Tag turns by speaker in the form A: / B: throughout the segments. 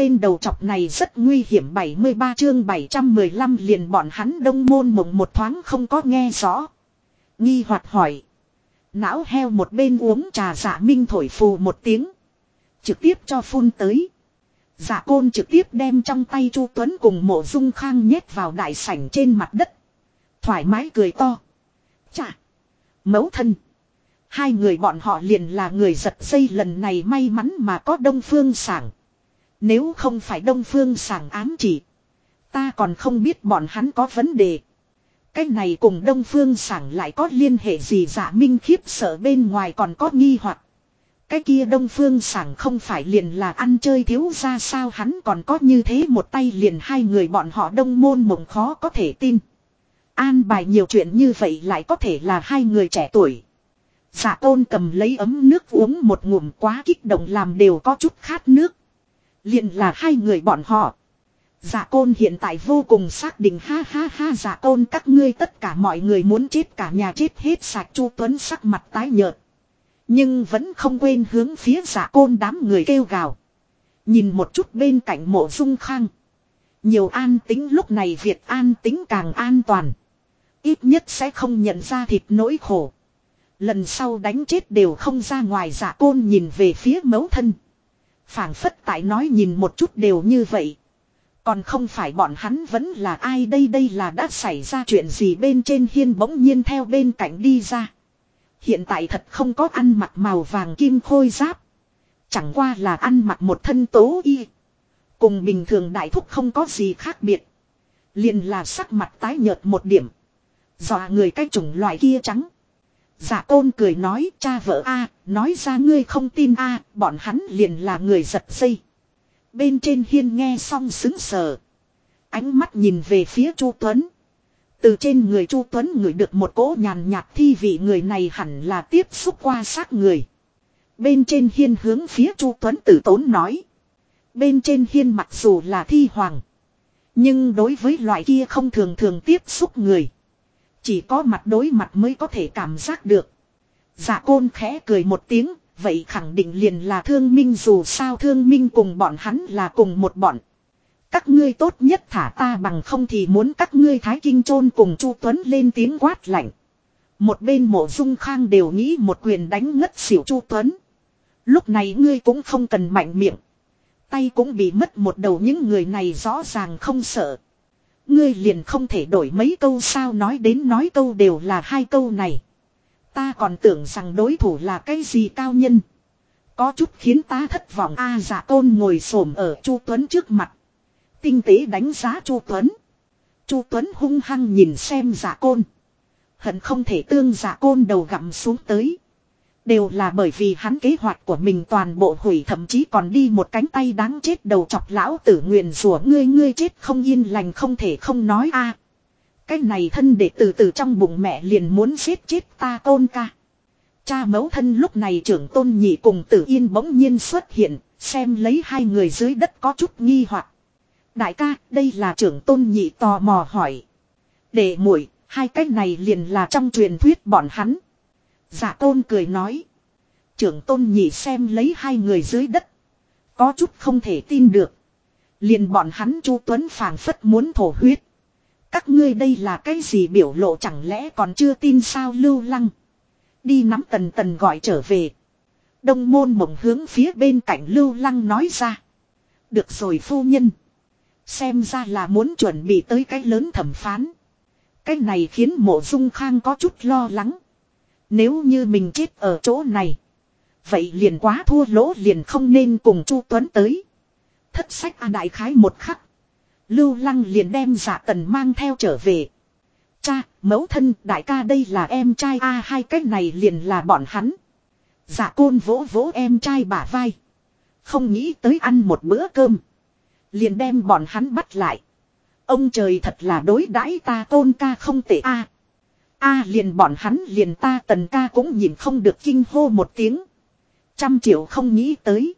A: tên đầu chọc này rất nguy hiểm 73 chương 715 liền bọn hắn đông môn mộng một thoáng không có nghe rõ. Nghi hoạt hỏi. Não heo một bên uống trà giả minh thổi phù một tiếng. Trực tiếp cho phun tới. giả côn trực tiếp đem trong tay Chu Tuấn cùng mộ dung khang nhét vào đại sảnh trên mặt đất. Thoải mái cười to. Chà. Mấu thân. Hai người bọn họ liền là người giật dây lần này may mắn mà có đông phương sảng. Nếu không phải đông phương sảng ám chỉ. Ta còn không biết bọn hắn có vấn đề. Cái này cùng đông phương sảng lại có liên hệ gì dạ minh khiếp sợ bên ngoài còn có nghi hoặc cái kia đông phương sảng không phải liền là ăn chơi thiếu ra sao hắn còn có như thế một tay liền hai người bọn họ đông môn mộng khó có thể tin. An bài nhiều chuyện như vậy lại có thể là hai người trẻ tuổi. Dạ tôn cầm lấy ấm nước uống một ngụm quá kích động làm đều có chút khát nước liền là hai người bọn họ. Dạ côn hiện tại vô cùng xác định, ha ha ha dạ côn, các ngươi tất cả mọi người muốn chết cả nhà chết hết sạch chu tuấn sắc mặt tái nhợt. Nhưng vẫn không quên hướng phía giả côn đám người kêu gào. Nhìn một chút bên cạnh mộ dung khang. Nhiều an tính, lúc này Việt an tính càng an toàn. Ít nhất sẽ không nhận ra thịt nỗi khổ. Lần sau đánh chết đều không ra ngoài giả côn nhìn về phía mấu thân phảng phất tại nói nhìn một chút đều như vậy. Còn không phải bọn hắn vẫn là ai đây đây là đã xảy ra chuyện gì bên trên hiên bỗng nhiên theo bên cạnh đi ra. Hiện tại thật không có ăn mặc màu vàng kim khôi giáp. Chẳng qua là ăn mặc một thân tố y. Cùng bình thường đại thúc không có gì khác biệt. liền là sắc mặt tái nhợt một điểm. Dọa người cái chủng loại kia trắng dạ tôn cười nói, cha vợ a, nói ra ngươi không tin a, bọn hắn liền là người giật dây. Bên trên hiên nghe xong xứng sờ. Ánh mắt nhìn về phía chu Tuấn. Từ trên người Chu Tuấn ngửi được một cỗ nhàn nhạt thi vị người này hẳn là tiếp xúc qua xác người. Bên trên hiên hướng phía Chu Tuấn tử tốn nói. Bên trên hiên mặc dù là thi hoàng. Nhưng đối với loại kia không thường thường tiếp xúc người. Chỉ có mặt đối mặt mới có thể cảm giác được. Dạ côn khẽ cười một tiếng, vậy khẳng định liền là thương minh dù sao thương minh cùng bọn hắn là cùng một bọn. Các ngươi tốt nhất thả ta bằng không thì muốn các ngươi thái kinh chôn cùng Chu Tuấn lên tiếng quát lạnh. Một bên mộ dung khang đều nghĩ một quyền đánh ngất xỉu Chu Tuấn. Lúc này ngươi cũng không cần mạnh miệng. Tay cũng bị mất một đầu những người này rõ ràng không sợ. Ngươi liền không thể đổi mấy câu sao nói đến nói câu đều là hai câu này. Ta còn tưởng rằng đối thủ là cái gì cao nhân. Có chút khiến ta thất vọng a à, giả tôn ngồi xổm ở Chu Tuấn trước mặt. Tinh tế đánh giá Chu Tuấn. Chu Tuấn hung hăng nhìn xem giả côn. Hận không thể tương giả côn đầu gặm xuống tới. Đều là bởi vì hắn kế hoạch của mình toàn bộ hủy thậm chí còn đi một cánh tay đáng chết đầu chọc lão tử nguyện rủa ngươi ngươi chết không yên lành không thể không nói a Cái này thân để từ từ trong bụng mẹ liền muốn giết chết ta tôn ca. Cha mẫu thân lúc này trưởng tôn nhị cùng tử yên bỗng nhiên xuất hiện, xem lấy hai người dưới đất có chút nghi hoặc Đại ca, đây là trưởng tôn nhị tò mò hỏi. Để muội hai cái này liền là trong truyền thuyết bọn hắn. Giả tôn cười nói. Trưởng tôn nhị xem lấy hai người dưới đất. Có chút không thể tin được. Liền bọn hắn chu Tuấn phảng phất muốn thổ huyết. Các ngươi đây là cái gì biểu lộ chẳng lẽ còn chưa tin sao lưu lăng. Đi nắm tần tần gọi trở về. Đông môn mộng hướng phía bên cạnh lưu lăng nói ra. Được rồi phu nhân. Xem ra là muốn chuẩn bị tới cái lớn thẩm phán. Cái này khiến mộ dung khang có chút lo lắng. Nếu như mình chết ở chỗ này. Vậy liền quá thua lỗ liền không nên cùng Chu Tuấn tới. Thất sách A đại khái một khắc. Lưu Lăng liền đem giả tần mang theo trở về. Cha, mẫu thân, đại ca đây là em trai A hai cách này liền là bọn hắn. Giả côn vỗ vỗ em trai bả vai. Không nghĩ tới ăn một bữa cơm. Liền đem bọn hắn bắt lại. Ông trời thật là đối đãi ta tôn ca không tệ a. A liền bọn hắn liền ta tần ca cũng nhìn không được kinh hô một tiếng. Trăm triệu không nghĩ tới.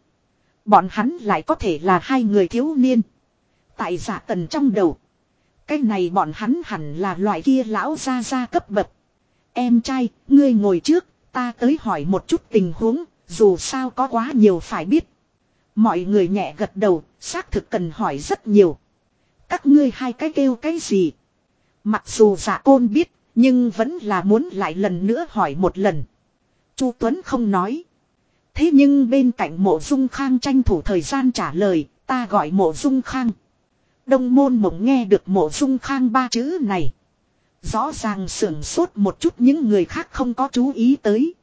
A: Bọn hắn lại có thể là hai người thiếu niên. Tại giả tần trong đầu. Cái này bọn hắn hẳn là loại kia lão gia gia cấp bậc. Em trai, ngươi ngồi trước, ta tới hỏi một chút tình huống, dù sao có quá nhiều phải biết. Mọi người nhẹ gật đầu, xác thực cần hỏi rất nhiều. Các ngươi hai cái kêu cái gì? Mặc dù giả côn biết, nhưng vẫn là muốn lại lần nữa hỏi một lần. Chu Tuấn không nói. Thế nhưng bên cạnh mộ dung khang tranh thủ thời gian trả lời, ta gọi mộ dung khang. Đông môn mộng nghe được mộ dung khang ba chữ này. Rõ ràng sưởng sốt một chút những người khác không có chú ý tới.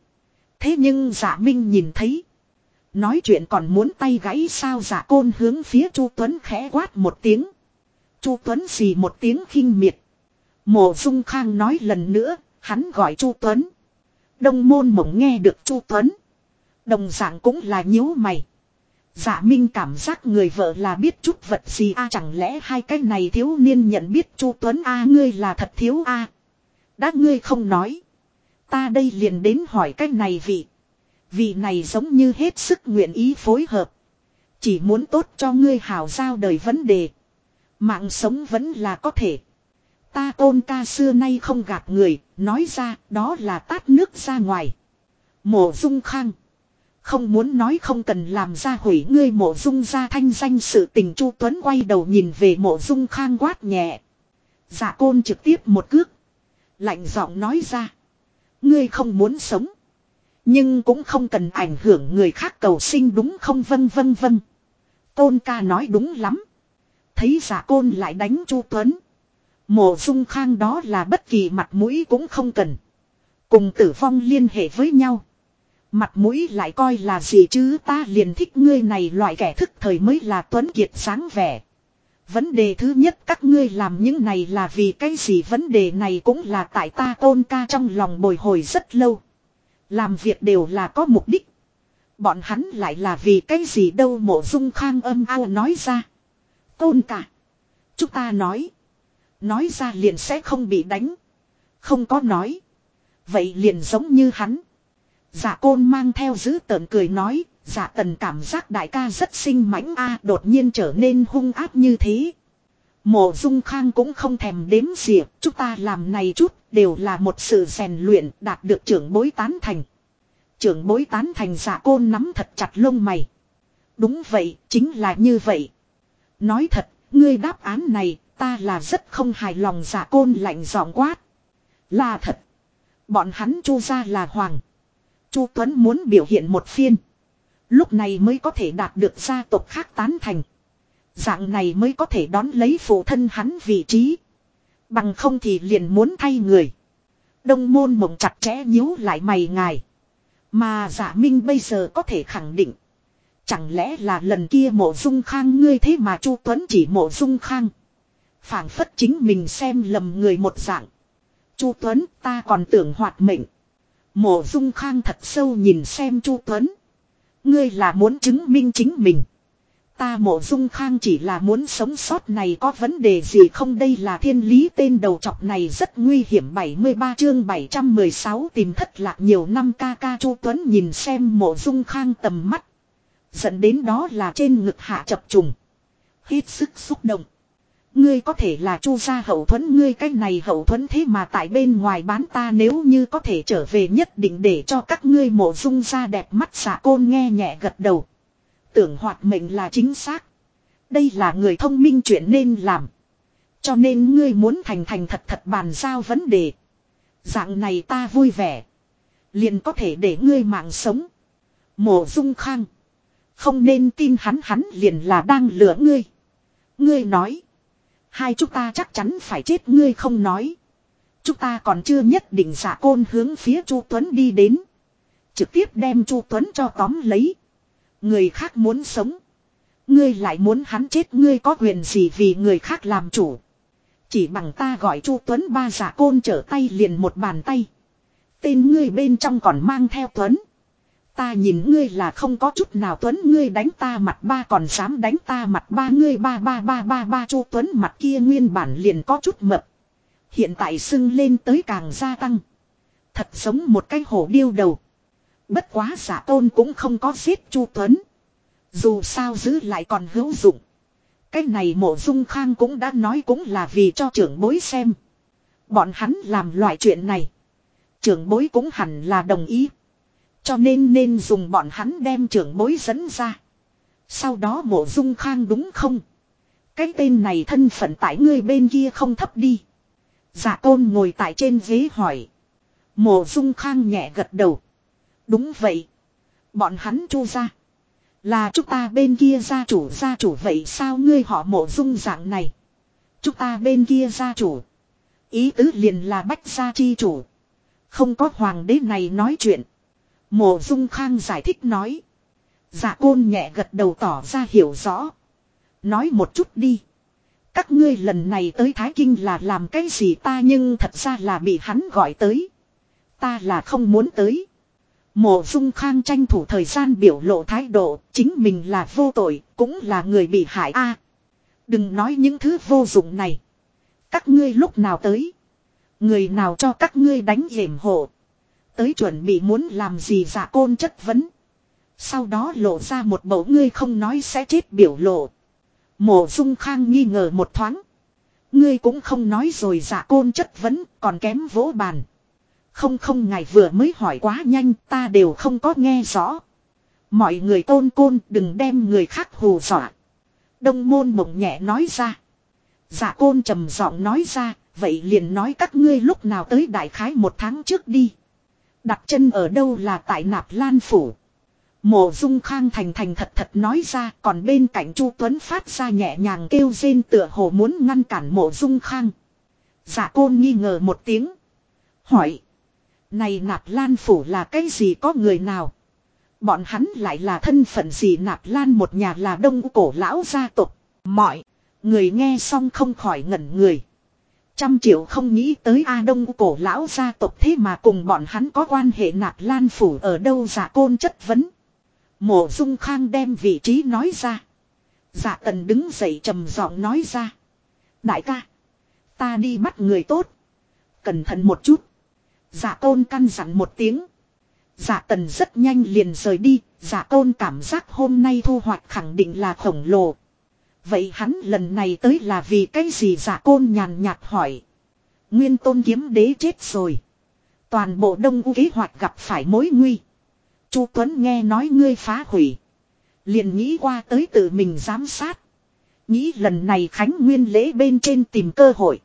A: Thế nhưng giả minh nhìn thấy. Nói chuyện còn muốn tay gãy sao giả côn hướng phía Chu Tuấn khẽ quát một tiếng. Chu Tuấn xì một tiếng khinh miệt. Mộ Dung Khang nói lần nữa, hắn gọi Chu Tuấn. Đông môn mộng nghe được Chu Tuấn. Đồng dạng cũng là nhíu mày. Dạ Minh cảm giác người vợ là biết chút vật gì a chẳng lẽ hai cái này thiếu niên nhận biết Chu Tuấn a ngươi là thật thiếu a. Đã ngươi không nói. Ta đây liền đến hỏi cái này vị. Vị này giống như hết sức nguyện ý phối hợp. Chỉ muốn tốt cho ngươi hào giao đời vấn đề. Mạng sống vẫn là có thể. Ta tôn ca xưa nay không gạt người, nói ra đó là tát nước ra ngoài. Mộ dung khang. Không muốn nói không cần làm ra hủy ngươi mộ dung ra thanh danh sự tình Chu Tuấn quay đầu nhìn về mộ dung khang quát nhẹ. Dạ côn trực tiếp một cước. Lạnh giọng nói ra. Ngươi không muốn sống. Nhưng cũng không cần ảnh hưởng người khác cầu sinh đúng không vân vân vân. Tôn ca nói đúng lắm. Thấy giả côn lại đánh Chu Tuấn. Mộ dung khang đó là bất kỳ mặt mũi cũng không cần. Cùng tử vong liên hệ với nhau. Mặt mũi lại coi là gì chứ ta liền thích ngươi này loại kẻ thức thời mới là Tuấn Kiệt sáng vẻ. Vấn đề thứ nhất, các ngươi làm những này là vì cái gì vấn đề này cũng là tại ta tôn ca trong lòng bồi hồi rất lâu. Làm việc đều là có mục đích. Bọn hắn lại là vì cái gì đâu mộ dung khang âm ao nói ra. Tôn ca. Chúng ta nói. Nói ra liền sẽ không bị đánh. Không có nói. Vậy liền giống như hắn. Giả côn mang theo giữ tợn cười nói. Giả tần cảm giác đại ca rất sinh mãnh a đột nhiên trở nên hung áp như thế. Mộ dung khang cũng không thèm đếm xỉa. Chúng ta làm này chút đều là một sự rèn luyện đạt được trưởng bối tán thành. Trưởng bối tán thành giả côn nắm thật chặt lông mày. Đúng vậy, chính là như vậy. Nói thật, ngươi đáp án này Ta là rất không hài lòng giả côn lạnh giọng quát. Là thật. Bọn hắn chu ra là hoàng. Chu Tuấn muốn biểu hiện một phiên. Lúc này mới có thể đạt được gia tộc khác tán thành. Dạng này mới có thể đón lấy phụ thân hắn vị trí. Bằng không thì liền muốn thay người. Đông môn mộng chặt chẽ nhíu lại mày ngài. Mà giả minh bây giờ có thể khẳng định. Chẳng lẽ là lần kia mộ dung khang ngươi thế mà chu Tuấn chỉ mộ dung khang phảng phất chính mình xem lầm người một dạng. Chu Tuấn, ta còn tưởng hoạt mệnh. Mộ dung khang thật sâu nhìn xem Chu Tuấn. Ngươi là muốn chứng minh chính mình. Ta mộ dung khang chỉ là muốn sống sót này có vấn đề gì không đây là thiên lý tên đầu chọc này rất nguy hiểm 73 chương 716 tìm thất lạc nhiều năm ca ca Chu Tuấn nhìn xem mộ dung khang tầm mắt. Dẫn đến đó là trên ngực hạ chập trùng. Hết sức xúc động. Ngươi có thể là chu gia hậu thuẫn, ngươi cái này hậu thuẫn thế mà tại bên ngoài bán ta, nếu như có thể trở về nhất định để cho các ngươi mộ dung ra đẹp mắt xả côn nghe nhẹ gật đầu. Tưởng hoạt mệnh là chính xác. Đây là người thông minh chuyện nên làm. Cho nên ngươi muốn thành thành thật thật bàn giao vấn đề. Dạng này ta vui vẻ. Liền có thể để ngươi mạng sống. Mộ dung khang. Không nên tin hắn hắn liền là đang lừa ngươi. Ngươi nói. Hai chúng ta chắc chắn phải chết, ngươi không nói. Chúng ta còn chưa nhất định giả côn hướng phía Chu Tuấn đi đến. Trực tiếp đem Chu Tuấn cho tóm lấy. Người khác muốn sống. Ngươi lại muốn hắn chết, ngươi có quyền gì vì người khác làm chủ. Chỉ bằng ta gọi Chu Tuấn ba giả côn trở tay liền một bàn tay. Tên ngươi bên trong còn mang theo Tuấn. Ta nhìn ngươi là không có chút nào Tuấn, ngươi đánh ta mặt ba còn dám đánh ta mặt ba, ngươi ba ba ba ba ba Chu Tuấn mặt kia nguyên bản liền có chút mập. Hiện tại sưng lên tới càng gia tăng. Thật giống một cái hổ điêu đầu. Bất quá giả tôn cũng không có giết Chu Tuấn. Dù sao giữ lại còn hữu dụng. Cái này mộ dung khang cũng đã nói cũng là vì cho trưởng bối xem. Bọn hắn làm loại chuyện này. Trưởng bối cũng hẳn là đồng ý. Cho nên nên dùng bọn hắn đem trưởng bối dẫn ra. Sau đó mộ dung khang đúng không? Cái tên này thân phận tại ngươi bên kia không thấp đi. giả tôn ngồi tại trên ghế hỏi. Mộ dung khang nhẹ gật đầu. Đúng vậy. Bọn hắn chu ra. Là chúng ta bên kia gia chủ gia chủ vậy sao ngươi họ mộ dung dạng này. Chúng ta bên kia gia chủ. Ý tứ liền là bách gia chi chủ. Không có hoàng đế này nói chuyện. Mộ dung khang giải thích nói. Dạ côn nhẹ gật đầu tỏ ra hiểu rõ. Nói một chút đi. Các ngươi lần này tới Thái Kinh là làm cái gì ta nhưng thật ra là bị hắn gọi tới. Ta là không muốn tới. Mộ dung khang tranh thủ thời gian biểu lộ thái độ, chính mình là vô tội, cũng là người bị hại a. đừng nói những thứ vô dụng này. Các ngươi lúc nào tới. Người nào cho các ngươi đánh hiểm hộ. Tới chuẩn bị muốn làm gì giả côn chất vấn. Sau đó lộ ra một bầu ngươi không nói sẽ chết biểu lộ. Mộ dung khang nghi ngờ một thoáng. Ngươi cũng không nói rồi giả côn chất vấn còn kém vỗ bàn. Không không ngài vừa mới hỏi quá nhanh ta đều không có nghe rõ. Mọi người tôn côn đừng đem người khác hù dọa. Đông môn mộng nhẹ nói ra. Giả côn trầm giọng nói ra, vậy liền nói các ngươi lúc nào tới đại khái một tháng trước đi. Đặt chân ở đâu là tại nạp lan phủ. Mộ dung khang thành thành thật thật nói ra, còn bên cạnh Chu Tuấn phát ra nhẹ nhàng kêu rên tựa hồ muốn ngăn cản mộ dung khang. Giả côn nghi ngờ một tiếng. Hỏi. Này nạp lan phủ là cái gì có người nào? Bọn hắn lại là thân phận gì nạp lan một nhà là đông cổ lão gia tộc. Mọi. Người nghe xong không khỏi ngẩn người. Trăm triệu không nghĩ tới A Đông cổ lão gia tộc thế mà cùng bọn hắn có quan hệ nạp lan phủ ở đâu giả côn chất vấn. Mộ dung khang đem vị trí nói ra. Dạ tần đứng dậy trầm giọng nói ra. Đại ca. Ta đi bắt người tốt. Cẩn thận một chút. Dạ tôn căn dặn một tiếng. Dạ tần rất nhanh liền rời đi. Dạ tôn cảm giác hôm nay thu hoạch khẳng định là khổng lồ. Vậy hắn lần này tới là vì cái gì giả côn nhàn nhạt hỏi. Nguyên tôn kiếm đế chết rồi. Toàn bộ đông u kế hoạch gặp phải mối nguy. Chu Tuấn nghe nói ngươi phá hủy. Liền nghĩ qua tới tự mình giám sát. Nghĩ lần này Khánh Nguyên lễ bên trên tìm cơ hội.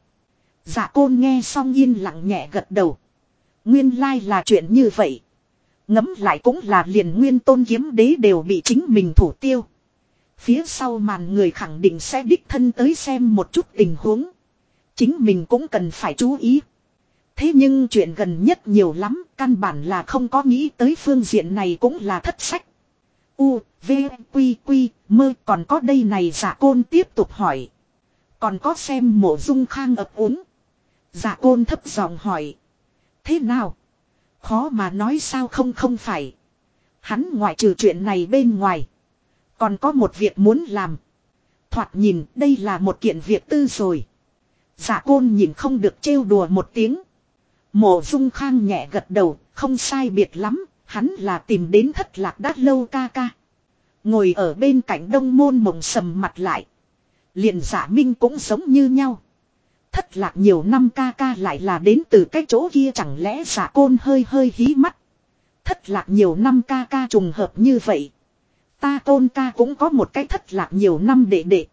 A: Dạ côn nghe xong yên lặng nhẹ gật đầu. Nguyên lai là chuyện như vậy. Ngấm lại cũng là liền nguyên tôn kiếm đế đều bị chính mình thủ tiêu. Phía sau màn người khẳng định sẽ đích thân tới xem một chút tình huống. Chính mình cũng cần phải chú ý. Thế nhưng chuyện gần nhất nhiều lắm, căn bản là không có nghĩ tới phương diện này cũng là thất sách. U, V, Quy, Quy, mơ còn có đây này giả côn tiếp tục hỏi. Còn có xem mộ dung khang ập úng. Giả côn thấp giọng hỏi. Thế nào? Khó mà nói sao không không phải. Hắn ngoại trừ chuyện này bên ngoài. Còn có một việc muốn làm. Thoạt nhìn đây là một kiện việc tư rồi. Giả côn nhìn không được trêu đùa một tiếng. Mộ dung khang nhẹ gật đầu, không sai biệt lắm, hắn là tìm đến thất lạc đát lâu ca ca. Ngồi ở bên cạnh đông môn mộng sầm mặt lại. Liền giả minh cũng giống như nhau. Thất lạc nhiều năm ca ca lại là đến từ cái chỗ kia chẳng lẽ giả côn hơi hơi hí mắt. Thất lạc nhiều năm ca ca trùng hợp như vậy. Ta tôn ca cũng có một cái thất lạc nhiều năm đệ đệ.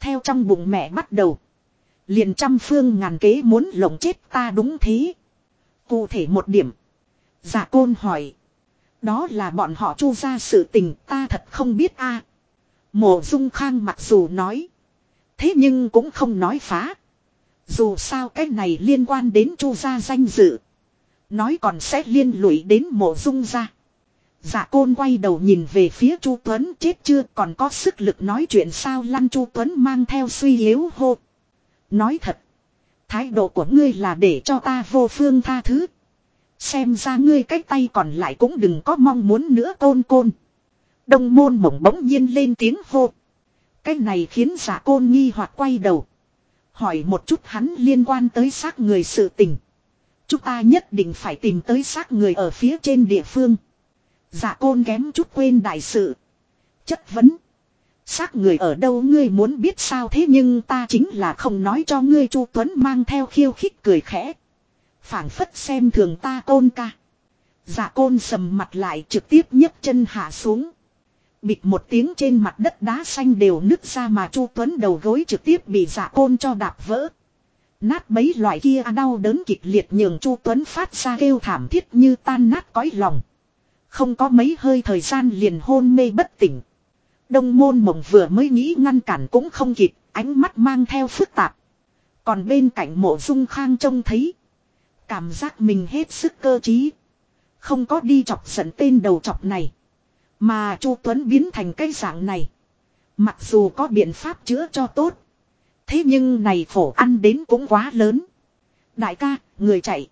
A: Theo trong bụng mẹ bắt đầu. Liền trăm phương ngàn kế muốn lộng chết ta đúng thế. Cụ thể một điểm. Giả côn hỏi. Đó là bọn họ chu ra sự tình, ta thật không biết a. Mộ dung khang mặc dù nói. Thế nhưng cũng không nói phá. Dù sao cái này liên quan đến chu gia danh dự. Nói còn sẽ liên lụy đến mộ dung gia. Dạ côn quay đầu nhìn về phía Chu Tuấn, chết chưa, còn có sức lực nói chuyện sao lăn Chu Tuấn mang theo suy yếu hô. Nói thật. Thái độ của ngươi là để cho ta vô phương tha thứ. Xem ra ngươi cách tay còn lại cũng đừng có mong muốn nữa côn côn. Đông môn mộng bỗng nhiên lên tiếng hô. Cái này khiến giả côn nghi hoặc quay đầu. Hỏi một chút hắn liên quan tới xác người sự tình. Chúng ta nhất định phải tìm tới xác người ở phía trên địa phương dạ côn kém chút quên đại sự. Chất vấn. Xác người ở đâu ngươi muốn biết sao thế nhưng ta chính là không nói cho ngươi Chu Tuấn mang theo khiêu khích cười khẽ. phảng phất xem thường ta côn ca. Dạ côn sầm mặt lại trực tiếp nhấc chân hạ xuống. Bịt một tiếng trên mặt đất đá xanh đều nứt ra mà Chu Tuấn đầu gối trực tiếp bị dạ côn cho đạp vỡ. Nát bấy loại kia đau đớn kịch liệt nhường Chu Tuấn phát ra kêu thảm thiết như tan nát cõi lòng. Không có mấy hơi thời gian liền hôn mê bất tỉnh. Đông môn mộng vừa mới nghĩ ngăn cản cũng không kịp, ánh mắt mang theo phức tạp. Còn bên cạnh mộ dung khang trông thấy. Cảm giác mình hết sức cơ trí. Không có đi chọc giận tên đầu chọc này. Mà Chu Tuấn biến thành cái dạng này. Mặc dù có biện pháp chữa cho tốt. Thế nhưng này phổ ăn đến cũng quá lớn. Đại ca, người chạy.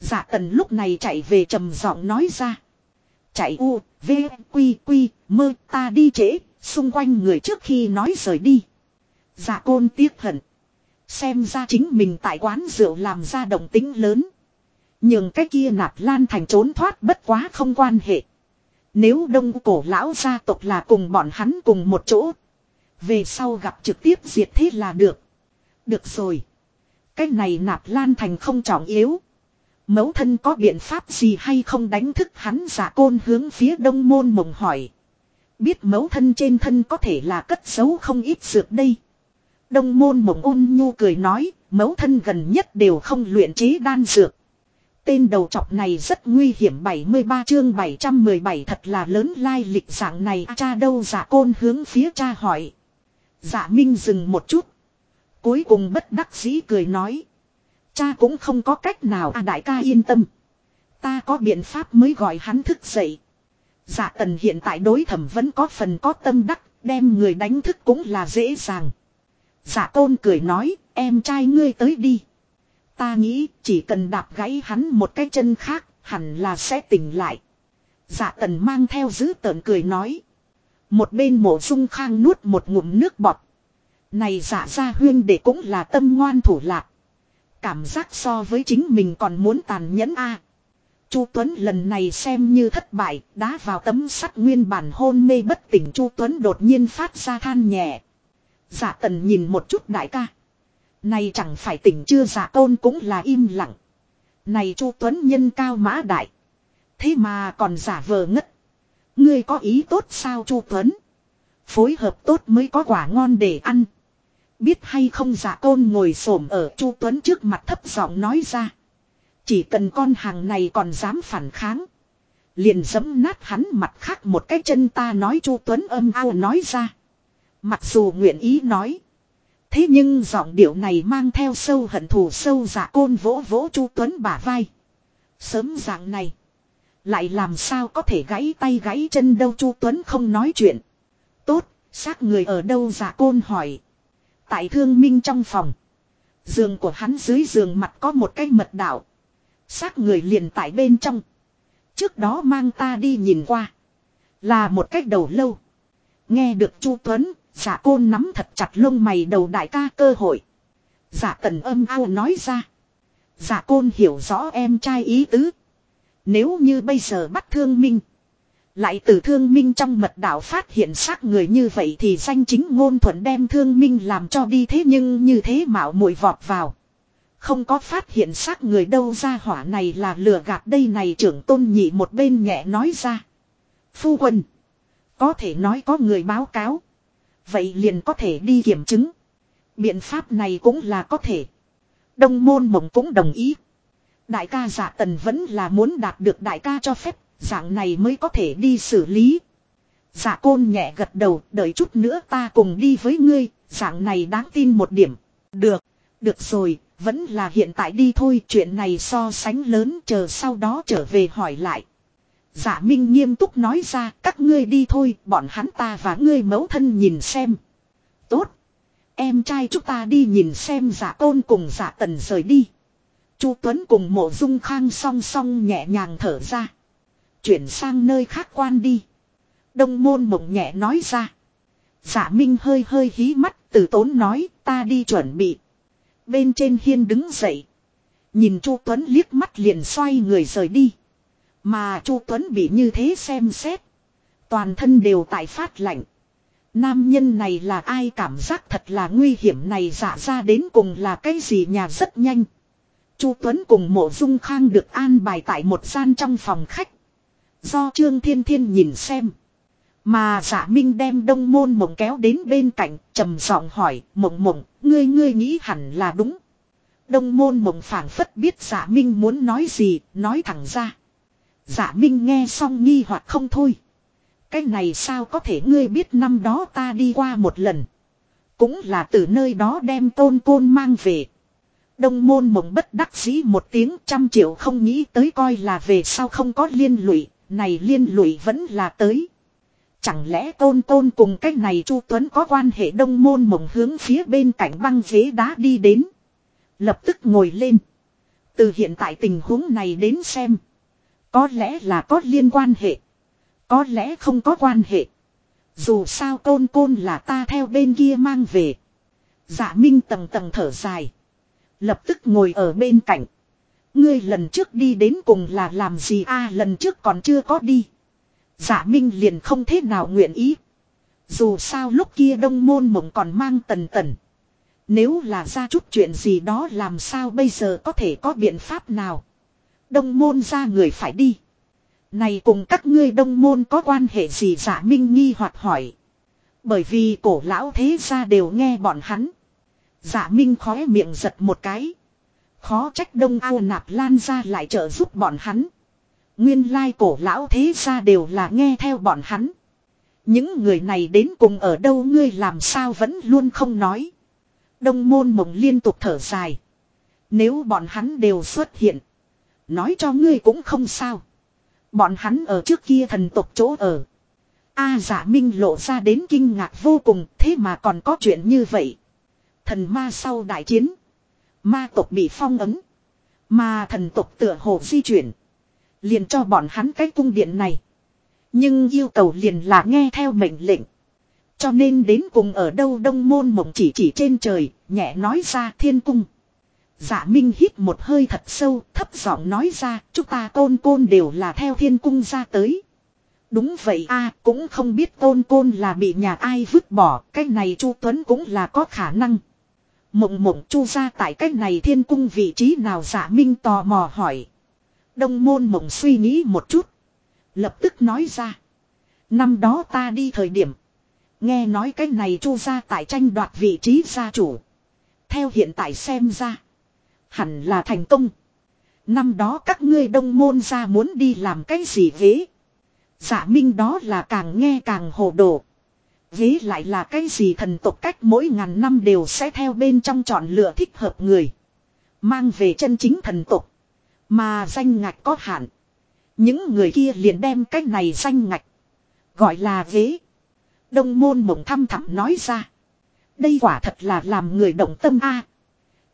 A: Dạ tần lúc này chạy về trầm giọng nói ra. Chạy u, v, quy, quy, mơ, ta đi trễ, xung quanh người trước khi nói rời đi. Dạ côn tiếc hận. Xem ra chính mình tại quán rượu làm ra động tính lớn. Nhưng cái kia nạp lan thành trốn thoát bất quá không quan hệ. Nếu đông cổ lão gia tộc là cùng bọn hắn cùng một chỗ. Về sau gặp trực tiếp diệt thế là được. Được rồi. Cái này nạp lan thành không trọng yếu. Mẫu thân có biện pháp gì hay không đánh thức hắn giả côn hướng phía đông môn mộng hỏi. Biết mẫu thân trên thân có thể là cất giấu không ít dược đây. Đông môn mộng ôn nhu cười nói, mẫu thân gần nhất đều không luyện chế đan dược. Tên đầu trọc này rất nguy hiểm 73 chương 717 thật là lớn lai lịch dạng này cha đâu giả côn hướng phía cha hỏi. Giả minh dừng một chút. Cuối cùng bất đắc dĩ cười nói. Cha cũng không có cách nào à đại ca yên tâm. Ta có biện pháp mới gọi hắn thức dậy. dạ tần hiện tại đối thẩm vẫn có phần có tâm đắc, đem người đánh thức cũng là dễ dàng. dạ tôn cười nói, em trai ngươi tới đi. Ta nghĩ chỉ cần đạp gãy hắn một cái chân khác, hẳn là sẽ tỉnh lại. dạ tần mang theo dữ tợn cười nói. Một bên mộ dung khang nuốt một ngụm nước bọt. Này dạ ra huyên để cũng là tâm ngoan thủ lạc. Cảm giác so với chính mình còn muốn tàn nhẫn a. Chu Tuấn lần này xem như thất bại, đá vào tấm sắt nguyên bản hôn mê bất tỉnh Chu Tuấn đột nhiên phát ra than nhẹ. Giả tần nhìn một chút đại ca. Này chẳng phải tỉnh chưa giả tôn cũng là im lặng. Này Chu Tuấn nhân cao mã đại. Thế mà còn giả vờ ngất. Ngươi có ý tốt sao Chu Tuấn? Phối hợp tốt mới có quả ngon để ăn. Biết hay không giả tôn ngồi xổm ở Chu Tuấn trước mặt thấp giọng nói ra. Chỉ cần con hàng này còn dám phản kháng. Liền giấm nát hắn mặt khác một cái chân ta nói Chu Tuấn âm ao nói ra. Mặc dù nguyện ý nói. Thế nhưng giọng điệu này mang theo sâu hận thù sâu giả côn vỗ vỗ Chu Tuấn bả vai. Sớm dạng này. Lại làm sao có thể gãy tay gãy chân đâu Chu Tuấn không nói chuyện. Tốt, xác người ở đâu giả côn hỏi. Tại thương minh trong phòng. Giường của hắn dưới giường mặt có một cái mật đạo. Xác người liền tại bên trong. Trước đó mang ta đi nhìn qua. Là một cách đầu lâu. Nghe được Chu Tuấn, giả côn nắm thật chặt lông mày đầu đại ca cơ hội. Giả tần âm ao nói ra. Giả côn hiểu rõ em trai ý tứ. Nếu như bây giờ bắt thương minh. Lại từ thương minh trong mật đạo phát hiện xác người như vậy thì danh chính ngôn thuận đem thương minh làm cho đi thế nhưng như thế mạo muội vọt vào. Không có phát hiện xác người đâu ra hỏa này là lừa gạt đây này trưởng tôn nhị một bên nhẹ nói ra. Phu quân. Có thể nói có người báo cáo. Vậy liền có thể đi kiểm chứng. Biện pháp này cũng là có thể. Đông môn mộng cũng đồng ý. Đại ca giả tần vẫn là muốn đạt được đại ca cho phép Dạng này mới có thể đi xử lý. Dạ côn nhẹ gật đầu, đợi chút nữa ta cùng đi với ngươi, dạng này đáng tin một điểm. Được, được rồi, vẫn là hiện tại đi thôi, chuyện này so sánh lớn chờ sau đó trở về hỏi lại. Dạ Minh nghiêm túc nói ra, các ngươi đi thôi, bọn hắn ta và ngươi mẫu thân nhìn xem. Tốt. Em trai chúng ta đi nhìn xem dạ tôn cùng dạ tần rời đi. Chu Tuấn cùng mộ dung khang song song nhẹ nhàng thở ra. Chuyển sang nơi khác quan đi. Đông môn mộng nhẹ nói ra. Giả Minh hơi hơi hí mắt, từ tốn nói, ta đi chuẩn bị. Bên trên hiên đứng dậy. Nhìn Chu Tuấn liếc mắt liền xoay người rời đi. Mà Chu Tuấn bị như thế xem xét. Toàn thân đều tại phát lạnh. Nam nhân này là ai cảm giác thật là nguy hiểm này giả ra đến cùng là cái gì nhà rất nhanh. Chu Tuấn cùng mộ dung khang được an bài tại một gian trong phòng khách. Do Trương Thiên Thiên nhìn xem. Mà giả minh đem đông môn mộng kéo đến bên cạnh, trầm giọng hỏi, mộng mộng, ngươi ngươi nghĩ hẳn là đúng. Đông môn mộng phảng phất biết giả minh muốn nói gì, nói thẳng ra. Giả minh nghe xong nghi hoặc không thôi. Cái này sao có thể ngươi biết năm đó ta đi qua một lần. Cũng là từ nơi đó đem tôn côn mang về. Đông môn mộng bất đắc dĩ một tiếng trăm triệu không nghĩ tới coi là về sao không có liên lụy, này liên lụy vẫn là tới. Chẳng lẽ tôn tôn cùng cách này Chu Tuấn có quan hệ đông môn mộng hướng phía bên cạnh băng ghế đá đi đến. Lập tức ngồi lên. Từ hiện tại tình huống này đến xem. Có lẽ là có liên quan hệ. Có lẽ không có quan hệ. Dù sao tôn côn là ta theo bên kia mang về. Dạ Minh tầng tầng thở dài. Lập tức ngồi ở bên cạnh. Ngươi lần trước đi đến cùng là làm gì a, lần trước còn chưa có đi. Dạ Minh liền không thế nào nguyện ý. Dù sao lúc kia đông môn mộng còn mang tần tần. Nếu là ra chút chuyện gì đó làm sao bây giờ có thể có biện pháp nào. Đông môn ra người phải đi. Này cùng các ngươi đông môn có quan hệ gì giả dạ minh nghi hoặc hỏi. Bởi vì cổ lão thế gia đều nghe bọn hắn. Giả dạ minh khóe miệng giật một cái. Khó trách đông ao nạp lan ra lại trợ giúp bọn hắn. Nguyên lai cổ lão thế gia đều là nghe theo bọn hắn. Những người này đến cùng ở đâu ngươi làm sao vẫn luôn không nói. Đông môn mộng liên tục thở dài. Nếu bọn hắn đều xuất hiện. Nói cho ngươi cũng không sao. Bọn hắn ở trước kia thần tộc chỗ ở. A giả minh lộ ra đến kinh ngạc vô cùng, thế mà còn có chuyện như vậy. Thần ma sau đại chiến. Ma tộc bị phong ấn. Mà thần tộc tựa hồ di chuyển. Liền cho bọn hắn cái cung điện này. Nhưng yêu cầu liền là nghe theo mệnh lệnh. Cho nên đến cùng ở đâu đông môn mộng chỉ chỉ trên trời, nhẹ nói ra thiên cung. Dạ Minh hít một hơi thật sâu, thấp giọng nói ra, chúng ta tôn côn đều là theo thiên cung ra tới. Đúng vậy a cũng không biết tôn côn là bị nhà ai vứt bỏ, cái này Chu Tuấn cũng là có khả năng. Mộng mộng chu ra tại cách này thiên cung vị trí nào giả minh tò mò hỏi. Đông môn mộng suy nghĩ một chút. Lập tức nói ra. Năm đó ta đi thời điểm. Nghe nói cái này chu ra tại tranh đoạt vị trí gia chủ. Theo hiện tại xem ra. Hẳn là thành công. Năm đó các ngươi đông môn ra muốn đi làm cái gì thế Giả minh đó là càng nghe càng hồ đồ. Ghế lại là cái gì thần tộc cách mỗi ngàn năm đều sẽ theo bên trong chọn lựa thích hợp người. Mang về chân chính thần tộc. Mà danh ngạch có hạn. Những người kia liền đem cái này danh ngạch. Gọi là ghế. Đông môn mộng thăm thẳm nói ra. Đây quả thật là làm người động tâm a.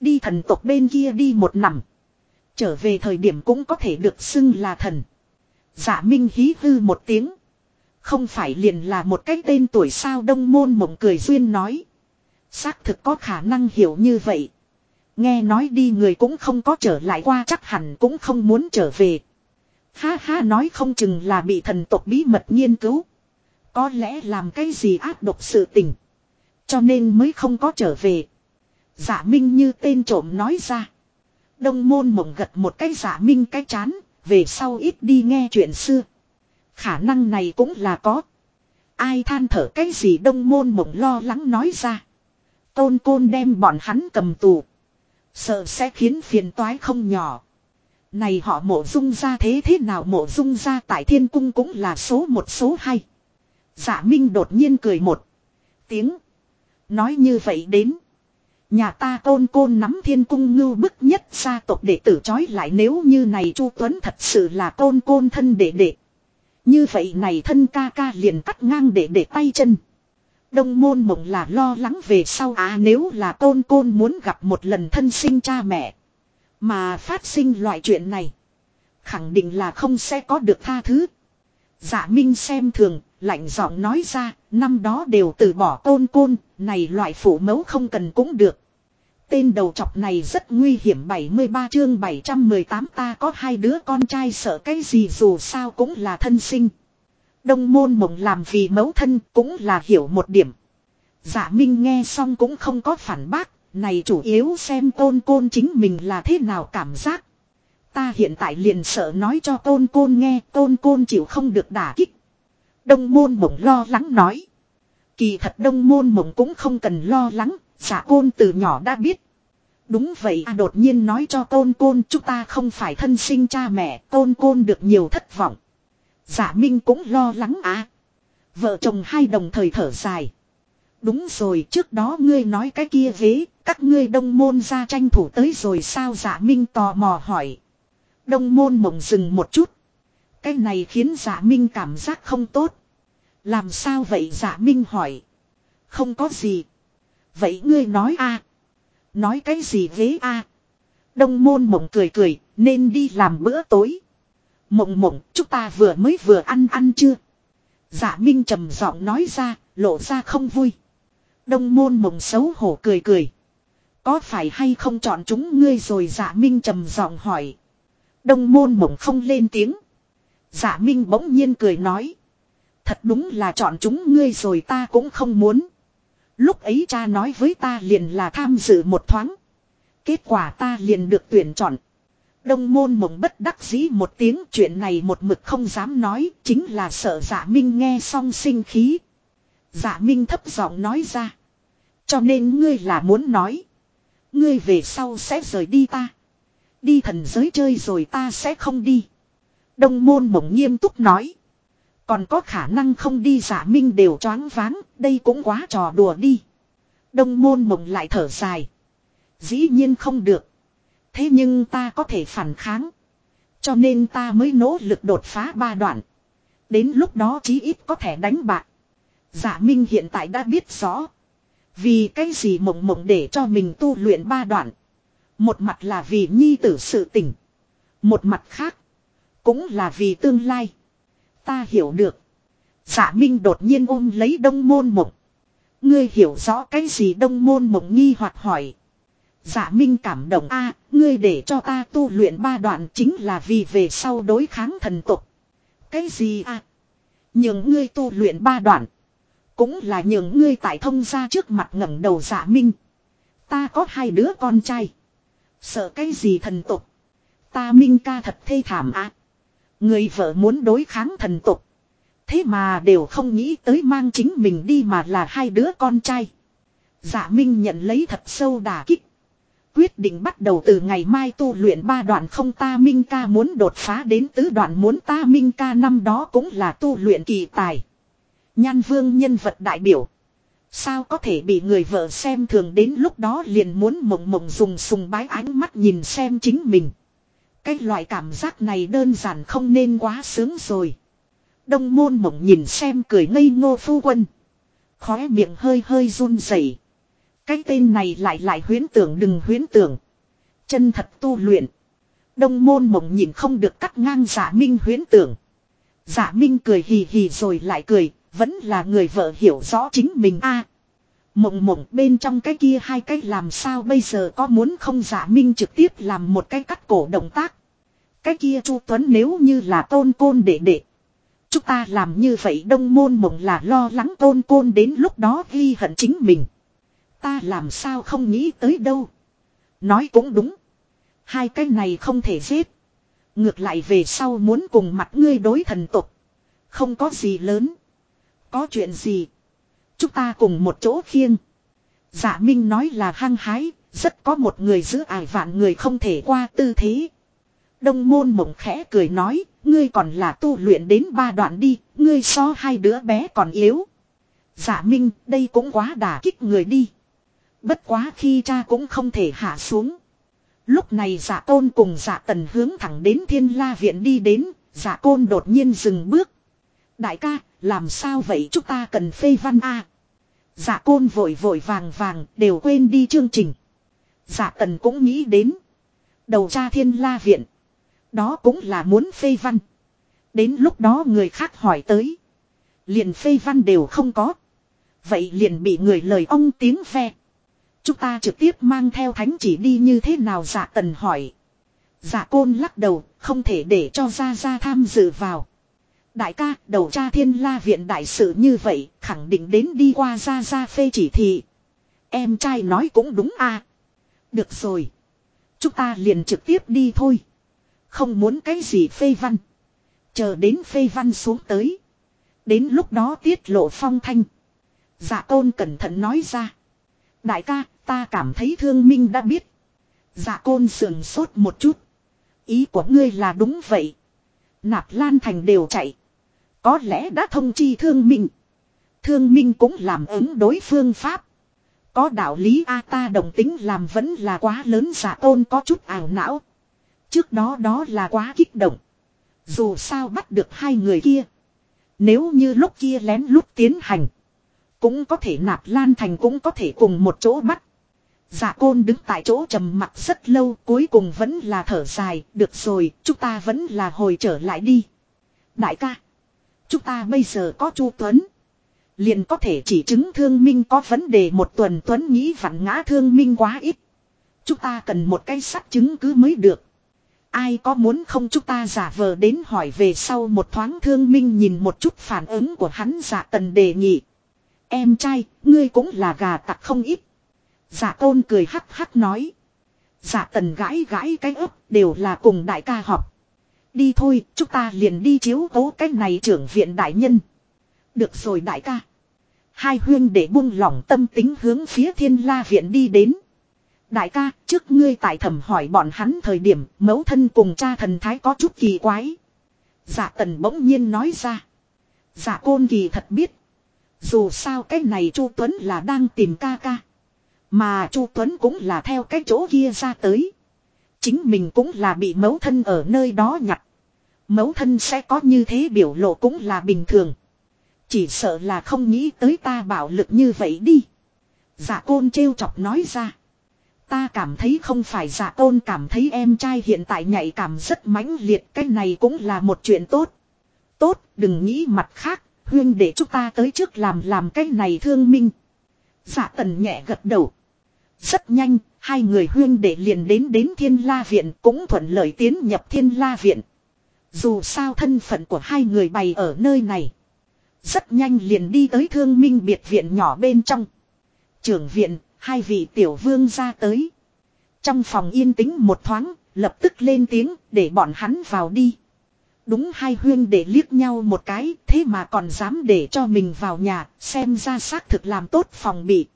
A: Đi thần tộc bên kia đi một năm. Trở về thời điểm cũng có thể được xưng là thần. Giả minh hí hư một tiếng. Không phải liền là một cái tên tuổi sao đông môn mộng cười duyên nói. Xác thực có khả năng hiểu như vậy. Nghe nói đi người cũng không có trở lại qua chắc hẳn cũng không muốn trở về. Ha ha nói không chừng là bị thần tộc bí mật nghiên cứu. Có lẽ làm cái gì ác độc sự tình. Cho nên mới không có trở về. Giả minh như tên trộm nói ra. Đông môn mộng gật một cái giả minh cái chán. Về sau ít đi nghe chuyện xưa. Khả năng này cũng là có. Ai than thở cái gì đông môn mộng lo lắng nói ra. Tôn côn đem bọn hắn cầm tù. Sợ sẽ khiến phiền toái không nhỏ. Này họ mộ dung ra thế thế nào mộ dung ra tại thiên cung cũng là số một số hai. Giả Minh đột nhiên cười một tiếng. Nói như vậy đến. Nhà ta tôn côn nắm thiên cung ngưu bức nhất gia tộc đệ tử chói lại nếu như này Chu Tuấn thật sự là tôn côn thân đệ đệ. Như vậy này thân ca ca liền cắt ngang để để tay chân. Đông môn mộng là lo lắng về sau à nếu là tôn côn muốn gặp một lần thân sinh cha mẹ. Mà phát sinh loại chuyện này. Khẳng định là không sẽ có được tha thứ. Dạ Minh xem thường, lạnh giọng nói ra, năm đó đều từ bỏ tôn côn, này loại phụ mẫu không cần cũng được. Tên đầu chọc này rất nguy hiểm 73 chương 718 ta có hai đứa con trai sợ cái gì dù sao cũng là thân sinh. Đông môn mộng làm vì mẫu thân cũng là hiểu một điểm. Dạ Minh nghe xong cũng không có phản bác, này chủ yếu xem tôn côn chính mình là thế nào cảm giác. Ta hiện tại liền sợ nói cho tôn côn nghe tôn côn chịu không được đả kích. Đông môn mộng lo lắng nói. Kỳ thật đông môn mộng cũng không cần lo lắng, giả côn từ nhỏ đã biết. Đúng vậy à đột nhiên nói cho tôn côn chúng ta không phải thân sinh cha mẹ, tôn côn được nhiều thất vọng. Giả minh cũng lo lắng à. Vợ chồng hai đồng thời thở dài. Đúng rồi trước đó ngươi nói cái kia vế, các ngươi đông môn ra tranh thủ tới rồi sao giả minh tò mò hỏi. Đông môn mộng dừng một chút. Cái này khiến giả minh cảm giác không tốt. Làm sao vậy giả minh hỏi. Không có gì. Vậy ngươi nói a Nói cái gì ghế a Đông môn mộng cười cười, nên đi làm bữa tối. Mộng mộng, chúng ta vừa mới vừa ăn ăn chưa? Giả Minh trầm giọng nói ra, lộ ra không vui. Đông môn mộng xấu hổ cười cười. Có phải hay không chọn chúng ngươi rồi giả Minh trầm giọng hỏi. Đông môn mộng không lên tiếng. Giả Minh bỗng nhiên cười nói. Thật đúng là chọn chúng ngươi rồi ta cũng không muốn. Lúc ấy cha nói với ta liền là tham dự một thoáng. Kết quả ta liền được tuyển chọn. Đông môn mộng bất đắc dĩ một tiếng chuyện này một mực không dám nói, chính là sợ giả minh nghe xong sinh khí. Giả minh thấp giọng nói ra. Cho nên ngươi là muốn nói. Ngươi về sau sẽ rời đi ta. Đi thần giới chơi rồi ta sẽ không đi. Đông môn mộng nghiêm túc nói. Còn có khả năng không đi giả minh đều choáng váng, đây cũng quá trò đùa đi. Đông môn mộng lại thở dài. Dĩ nhiên không được. Thế nhưng ta có thể phản kháng. Cho nên ta mới nỗ lực đột phá ba đoạn. Đến lúc đó chí ít có thể đánh bại. Giả Minh hiện tại đã biết rõ. Vì cái gì mộng mộng để cho mình tu luyện ba đoạn. Một mặt là vì nhi tử sự tỉnh. Một mặt khác. Cũng là vì tương lai. Ta hiểu được. Giả Minh đột nhiên ôm lấy đông môn mộng. Ngươi hiểu rõ cái gì đông môn mộng nghi hoặc hỏi. giả Minh cảm động a, ngươi để cho ta tu luyện ba đoạn chính là vì về sau đối kháng thần tục. Cái gì a? À? Nhường ngươi tu luyện ba đoạn. Cũng là nhường ngươi tại thông gia trước mặt ngẩng đầu giả Minh. Ta có hai đứa con trai. Sợ cái gì thần tục. Ta Minh ca thật thê thảm a. Người vợ muốn đối kháng thần tục. Thế mà đều không nghĩ tới mang chính mình đi mà là hai đứa con trai. Dạ Minh nhận lấy thật sâu đà kích quyết định bắt đầu từ ngày mai tu luyện ba đoạn không ta Minh ca muốn đột phá đến tứ đoạn muốn ta Minh ca năm đó cũng là tu luyện kỳ tài. Nhan vương nhân vật đại biểu. Sao có thể bị người vợ xem thường đến lúc đó liền muốn mộng mộng dùng sùng bái ánh mắt nhìn xem chính mình. Cái loại cảm giác này đơn giản không nên quá sướng rồi. Đông môn mộng nhìn xem cười ngây ngô phu quân. Khóe miệng hơi hơi run rẩy. Cái tên này lại lại huyến tưởng đừng huyến tưởng. Chân thật tu luyện. Đông môn mộng nhìn không được cắt ngang giả minh huyến tưởng. Giả minh cười hì hì rồi lại cười, vẫn là người vợ hiểu rõ chính mình a mộng mộng bên trong cái kia hai cái làm sao bây giờ có muốn không giả minh trực tiếp làm một cái cắt cổ động tác. Cái kia chu Tuấn nếu như là tôn côn đệ đệ. Chúng ta làm như vậy đông môn mộng là lo lắng tôn côn đến lúc đó ghi hận chính mình. Ta làm sao không nghĩ tới đâu. Nói cũng đúng. Hai cái này không thể giết. Ngược lại về sau muốn cùng mặt ngươi đối thần tục. Không có gì lớn. Có chuyện gì. Chúng ta cùng một chỗ khiêng. Dạ Minh nói là hăng hái. Rất có một người giữ ải vạn người không thể qua tư thế. Đông môn mộng khẽ cười nói. Ngươi còn là tu luyện đến ba đoạn đi. Ngươi so hai đứa bé còn yếu. Dạ Minh đây cũng quá đả kích người đi. Bất quá khi cha cũng không thể hạ xuống. Lúc này Dạ tôn cùng Dạ tần hướng thẳng đến thiên la viện đi đến, Dạ côn đột nhiên dừng bước. Đại ca, làm sao vậy chúng ta cần phê văn A. Giả côn vội vội vàng vàng đều quên đi chương trình. Giả tần cũng nghĩ đến. Đầu cha thiên la viện. Đó cũng là muốn phê văn. Đến lúc đó người khác hỏi tới. Liền phê văn đều không có. Vậy liền bị người lời ông tiếng ve. Chúng ta trực tiếp mang theo thánh chỉ đi như thế nào dạ tần hỏi. Dạ côn lắc đầu, không thể để cho ra ra tham dự vào. Đại ca, đầu cha thiên la viện đại sự như vậy, khẳng định đến đi qua ra ra phê chỉ thị. Em trai nói cũng đúng à. Được rồi. Chúng ta liền trực tiếp đi thôi. Không muốn cái gì phê văn. Chờ đến phê văn xuống tới. Đến lúc đó tiết lộ phong thanh. Dạ tôn cẩn thận nói ra. Đại ca, ta cảm thấy thương minh đã biết. Dạ côn sườn sốt một chút. Ý của ngươi là đúng vậy. Nạp Lan Thành đều chạy. Có lẽ đã thông chi thương minh. Thương minh cũng làm ứng đối phương pháp. Có đạo lý A ta đồng tính làm vẫn là quá lớn giả tôn có chút ảo não. Trước đó đó là quá kích động. Dù sao bắt được hai người kia. Nếu như lúc kia lén lúc tiến hành. Cũng có thể nạp lan thành cũng có thể cùng một chỗ bắt. Giả côn đứng tại chỗ trầm mặt rất lâu, cuối cùng vẫn là thở dài. Được rồi, chúng ta vẫn là hồi trở lại đi. Đại ca. Chúng ta bây giờ có Chu Tuấn. Liền có thể chỉ chứng thương minh có vấn đề một tuần Tuấn nghĩ vặn ngã thương minh quá ít. Chúng ta cần một cái sắt chứng cứ mới được. Ai có muốn không chúng ta giả vờ đến hỏi về sau một thoáng thương minh nhìn một chút phản ứng của hắn giả tần đề nghị. Em trai, ngươi cũng là gà tặc không ít. Giả tôn cười hắc hắc nói. Giả tần gãi gãi cái ấp đều là cùng đại ca học. Đi thôi, chúng ta liền đi chiếu cố cái này trưởng viện đại nhân. Được rồi đại ca. Hai huyên để buông lỏng tâm tính hướng phía thiên la viện đi đến. Đại ca, trước ngươi tại thẩm hỏi bọn hắn thời điểm mẫu thân cùng cha thần thái có chút kỳ quái. Dạ tần bỗng nhiên nói ra. Dạ côn kỳ thật biết. Dù sao cái này Chu Tuấn là đang tìm ca ca. Mà Chu Tuấn cũng là theo cái chỗ kia ra tới. Chính mình cũng là bị mẫu thân ở nơi đó nhặt. Mẫu thân sẽ có như thế biểu lộ cũng là bình thường. Chỉ sợ là không nghĩ tới ta bạo lực như vậy đi. giả côn trêu chọc nói ra. Ta cảm thấy không phải dạ giả tôn cảm thấy em trai hiện tại nhạy cảm rất mãnh liệt, cái này cũng là một chuyện tốt. Tốt, đừng nghĩ mặt khác, huyên để chúng ta tới trước làm làm cái này thương minh. giả tần nhẹ gật đầu. Rất nhanh hai người huyên để liền đến đến thiên la viện cũng thuận lợi tiến nhập thiên la viện. Dù sao thân phận của hai người bày ở nơi này. Rất nhanh liền đi tới thương minh biệt viện nhỏ bên trong. Trưởng viện Hai vị tiểu vương ra tới. Trong phòng yên tĩnh một thoáng, lập tức lên tiếng để bọn hắn vào đi. Đúng hai huyên để liếc nhau một cái, thế mà còn dám để cho mình vào nhà, xem ra xác thực làm tốt phòng bị.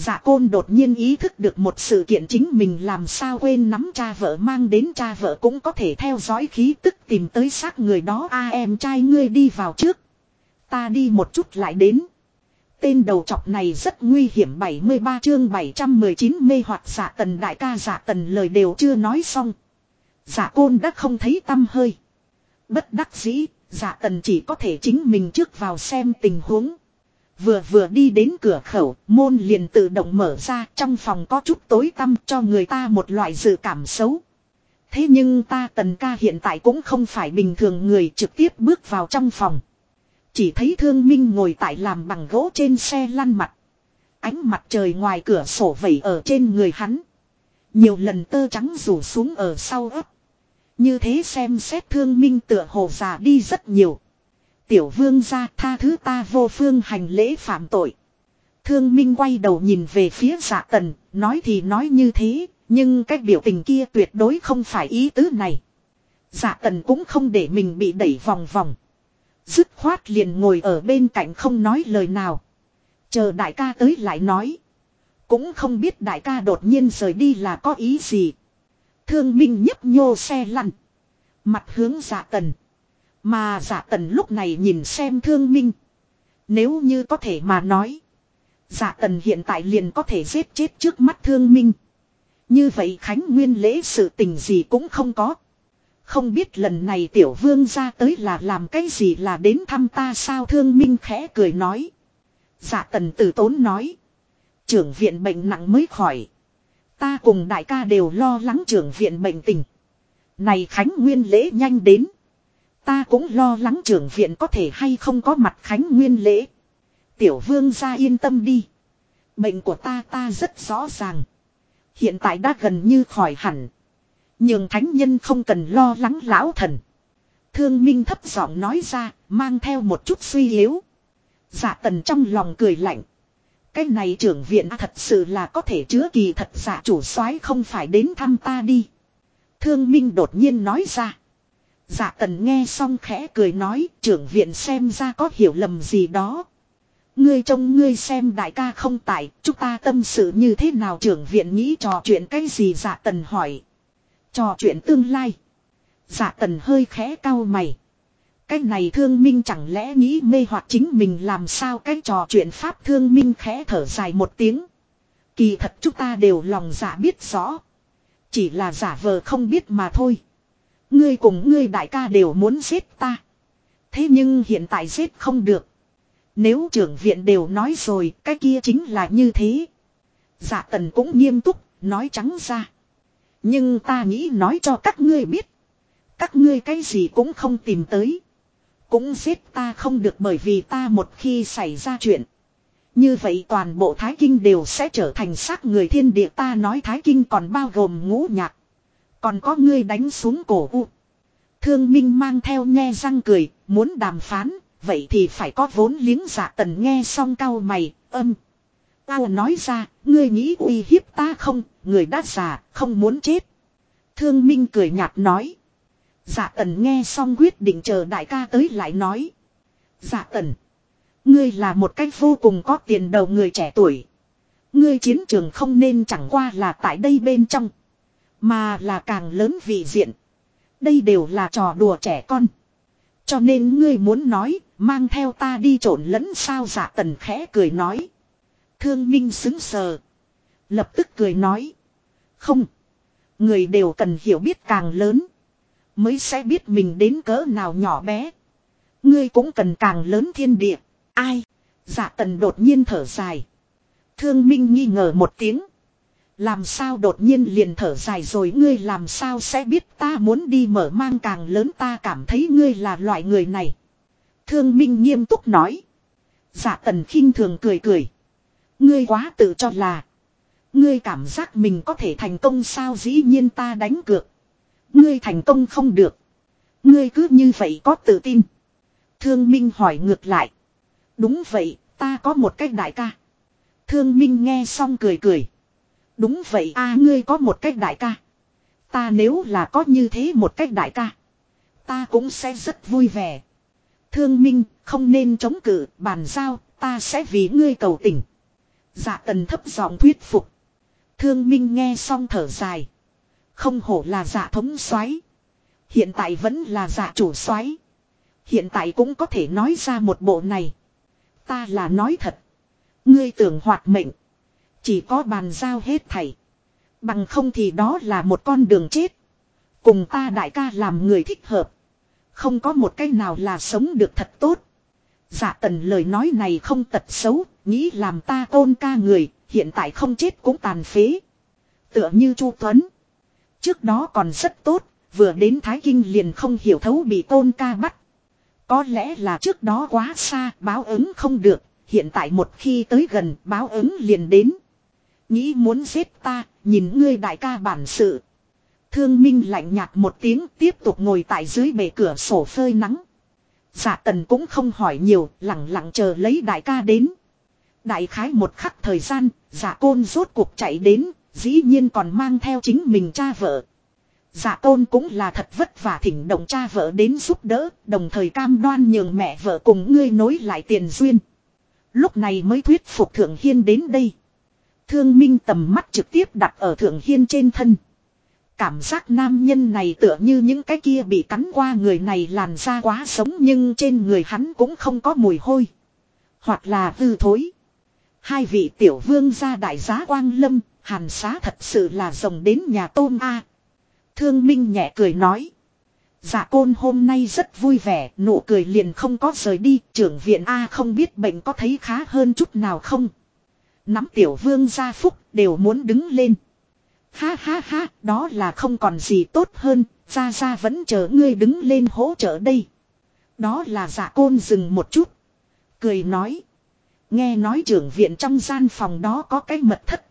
A: Dạ côn đột nhiên ý thức được một sự kiện chính mình làm sao quên nắm cha vợ mang đến cha vợ cũng có thể theo dõi khí tức tìm tới xác người đó a em trai ngươi đi vào trước. Ta đi một chút lại đến. Tên đầu chọc này rất nguy hiểm 73 chương 719 mê hoặc giả tần đại ca giả tần lời đều chưa nói xong. Giả côn đã không thấy tâm hơi. Bất đắc dĩ, giả tần chỉ có thể chính mình trước vào xem tình huống. Vừa vừa đi đến cửa khẩu, môn liền tự động mở ra trong phòng có chút tối tăm cho người ta một loại dự cảm xấu. Thế nhưng ta tần ca hiện tại cũng không phải bình thường người trực tiếp bước vào trong phòng. Chỉ thấy thương minh ngồi tại làm bằng gỗ trên xe lăn mặt. Ánh mặt trời ngoài cửa sổ vẩy ở trên người hắn. Nhiều lần tơ trắng rủ xuống ở sau ấp. Như thế xem xét thương minh tựa hồ già đi rất nhiều. Tiểu vương ra tha thứ ta vô phương hành lễ phạm tội. Thương minh quay đầu nhìn về phía dạ tần, nói thì nói như thế, nhưng cái biểu tình kia tuyệt đối không phải ý tứ này. Dạ tần cũng không để mình bị đẩy vòng vòng. Dứt khoát liền ngồi ở bên cạnh không nói lời nào. Chờ đại ca tới lại nói. Cũng không biết đại ca đột nhiên rời đi là có ý gì. Thương Minh nhấp nhô xe lăn. Mặt hướng dạ tần. Mà giả tần lúc này nhìn xem thương Minh. Nếu như có thể mà nói. giả tần hiện tại liền có thể giết chết trước mắt thương Minh. Như vậy Khánh Nguyên lễ sự tình gì cũng không có. Không biết lần này tiểu vương ra tới là làm cái gì là đến thăm ta sao thương minh khẽ cười nói. giả tần tử tốn nói. Trưởng viện bệnh nặng mới khỏi. Ta cùng đại ca đều lo lắng trưởng viện bệnh tình. Này Khánh Nguyên lễ nhanh đến. Ta cũng lo lắng trưởng viện có thể hay không có mặt Khánh Nguyên lễ. Tiểu vương ra yên tâm đi. Bệnh của ta ta rất rõ ràng. Hiện tại đã gần như khỏi hẳn. nhưng thánh nhân không cần lo lắng lão thần. Thương Minh thấp giọng nói ra, mang theo một chút suy yếu. giả tần trong lòng cười lạnh. Cái này trưởng viện à, thật sự là có thể chứa kỳ thật giả chủ soái không phải đến thăm ta đi. Thương Minh đột nhiên nói ra. Dạ tần nghe xong khẽ cười nói trưởng viện xem ra có hiểu lầm gì đó. Ngươi trông ngươi xem đại ca không tại, chúng ta tâm sự như thế nào trưởng viện nghĩ trò chuyện cái gì dạ tần hỏi. Trò chuyện tương lai. Dạ tần hơi khẽ cau mày. Cái này thương minh chẳng lẽ nghĩ mê hoặc chính mình làm sao cái trò chuyện pháp thương minh khẽ thở dài một tiếng. Kỳ thật chúng ta đều lòng dạ biết rõ. Chỉ là giả vờ không biết mà thôi. Ngươi cùng ngươi đại ca đều muốn giết ta. Thế nhưng hiện tại giết không được. Nếu trưởng viện đều nói rồi, cái kia chính là như thế. giả tần cũng nghiêm túc, nói trắng ra. Nhưng ta nghĩ nói cho các ngươi biết. Các ngươi cái gì cũng không tìm tới. Cũng giết ta không được bởi vì ta một khi xảy ra chuyện. Như vậy toàn bộ Thái Kinh đều sẽ trở thành xác người thiên địa ta nói Thái Kinh còn bao gồm ngũ nhạc. Còn có ngươi đánh xuống cổ u. Thương Minh mang theo nghe răng cười, muốn đàm phán, vậy thì phải có vốn liếng giả tần nghe xong cau mày, âm. Tao nói ra, ngươi nghĩ uy hiếp ta không, người đã già, không muốn chết. Thương Minh cười nhạt nói. giả tần nghe xong quyết định chờ đại ca tới lại nói. giả tần. Ngươi là một cách vô cùng có tiền đầu người trẻ tuổi. Ngươi chiến trường không nên chẳng qua là tại đây bên trong. Mà là càng lớn vị diện. Đây đều là trò đùa trẻ con. Cho nên ngươi muốn nói, mang theo ta đi trộn lẫn sao dạ tần khẽ cười nói. Thương Minh xứng sờ. Lập tức cười nói. Không. Người đều cần hiểu biết càng lớn. Mới sẽ biết mình đến cỡ nào nhỏ bé. Ngươi cũng cần càng lớn thiên địa. Ai? Dạ tần đột nhiên thở dài. Thương Minh nghi ngờ một tiếng. Làm sao đột nhiên liền thở dài rồi ngươi làm sao sẽ biết ta muốn đi mở mang càng lớn ta cảm thấy ngươi là loại người này. Thương Minh nghiêm túc nói. giả tần khinh thường cười cười. Ngươi quá tự cho là. Ngươi cảm giác mình có thể thành công sao dĩ nhiên ta đánh cược. Ngươi thành công không được. Ngươi cứ như vậy có tự tin. Thương Minh hỏi ngược lại. Đúng vậy, ta có một cách đại ca. Thương Minh nghe xong cười cười. Đúng vậy a ngươi có một cách đại ca. Ta nếu là có như thế một cách đại ca. Ta cũng sẽ rất vui vẻ. Thương Minh, không nên chống cự, bàn giao, ta sẽ vì ngươi cầu tình. Dạ tần thấp giọng thuyết phục. Thương Minh nghe xong thở dài. Không hổ là dạ thống xoáy Hiện tại vẫn là dạ chủ xoáy Hiện tại cũng có thể nói ra một bộ này. Ta là nói thật. Ngươi tưởng hoạt mệnh. Chỉ có bàn giao hết thảy. Bằng không thì đó là một con đường chết. Cùng ta đại ca làm người thích hợp. Không có một cái nào là sống được thật tốt. Dạ tần lời nói này không tật xấu, nghĩ làm ta tôn ca người, hiện tại không chết cũng tàn phế. Tựa như Chu Tuấn. Trước đó còn rất tốt, vừa đến Thái Kinh liền không hiểu thấu bị tôn ca bắt. Có lẽ là trước đó quá xa, báo ứng không được, hiện tại một khi tới gần, báo ứng liền đến. Nghĩ muốn giết ta, nhìn ngươi đại ca bản sự. Thương Minh lạnh nhạt một tiếng tiếp tục ngồi tại dưới bể cửa sổ phơi nắng. Dạ tần cũng không hỏi nhiều, lặng lặng chờ lấy đại ca đến. Đại khái một khắc thời gian, dạ côn rốt cuộc chạy đến, dĩ nhiên còn mang theo chính mình cha vợ. Dạ tôn cũng là thật vất vả thỉnh động cha vợ đến giúp đỡ, đồng thời cam đoan nhường mẹ vợ cùng ngươi nối lại tiền duyên. Lúc này mới thuyết phục Thượng Hiên đến đây. Thương Minh tầm mắt trực tiếp đặt ở Thượng Hiên trên thân. Cảm giác nam nhân này tựa như những cái kia bị cắn qua người này làn da quá sống nhưng trên người hắn cũng không có mùi hôi. Hoặc là hư thối. Hai vị tiểu vương gia đại giá quang lâm, hàn xá thật sự là rồng đến nhà tôm A. Thương Minh nhẹ cười nói. Dạ côn hôm nay rất vui vẻ, nụ cười liền không có rời đi, trưởng viện A không biết bệnh có thấy khá hơn chút nào không. Nắm tiểu vương gia phúc, đều muốn đứng lên. Ha ha ha, đó là không còn gì tốt hơn, ra ra vẫn chờ ngươi đứng lên hỗ trợ đây. Đó là giả côn dừng một chút. Cười nói. Nghe nói trưởng viện trong gian phòng đó có cái mật thất.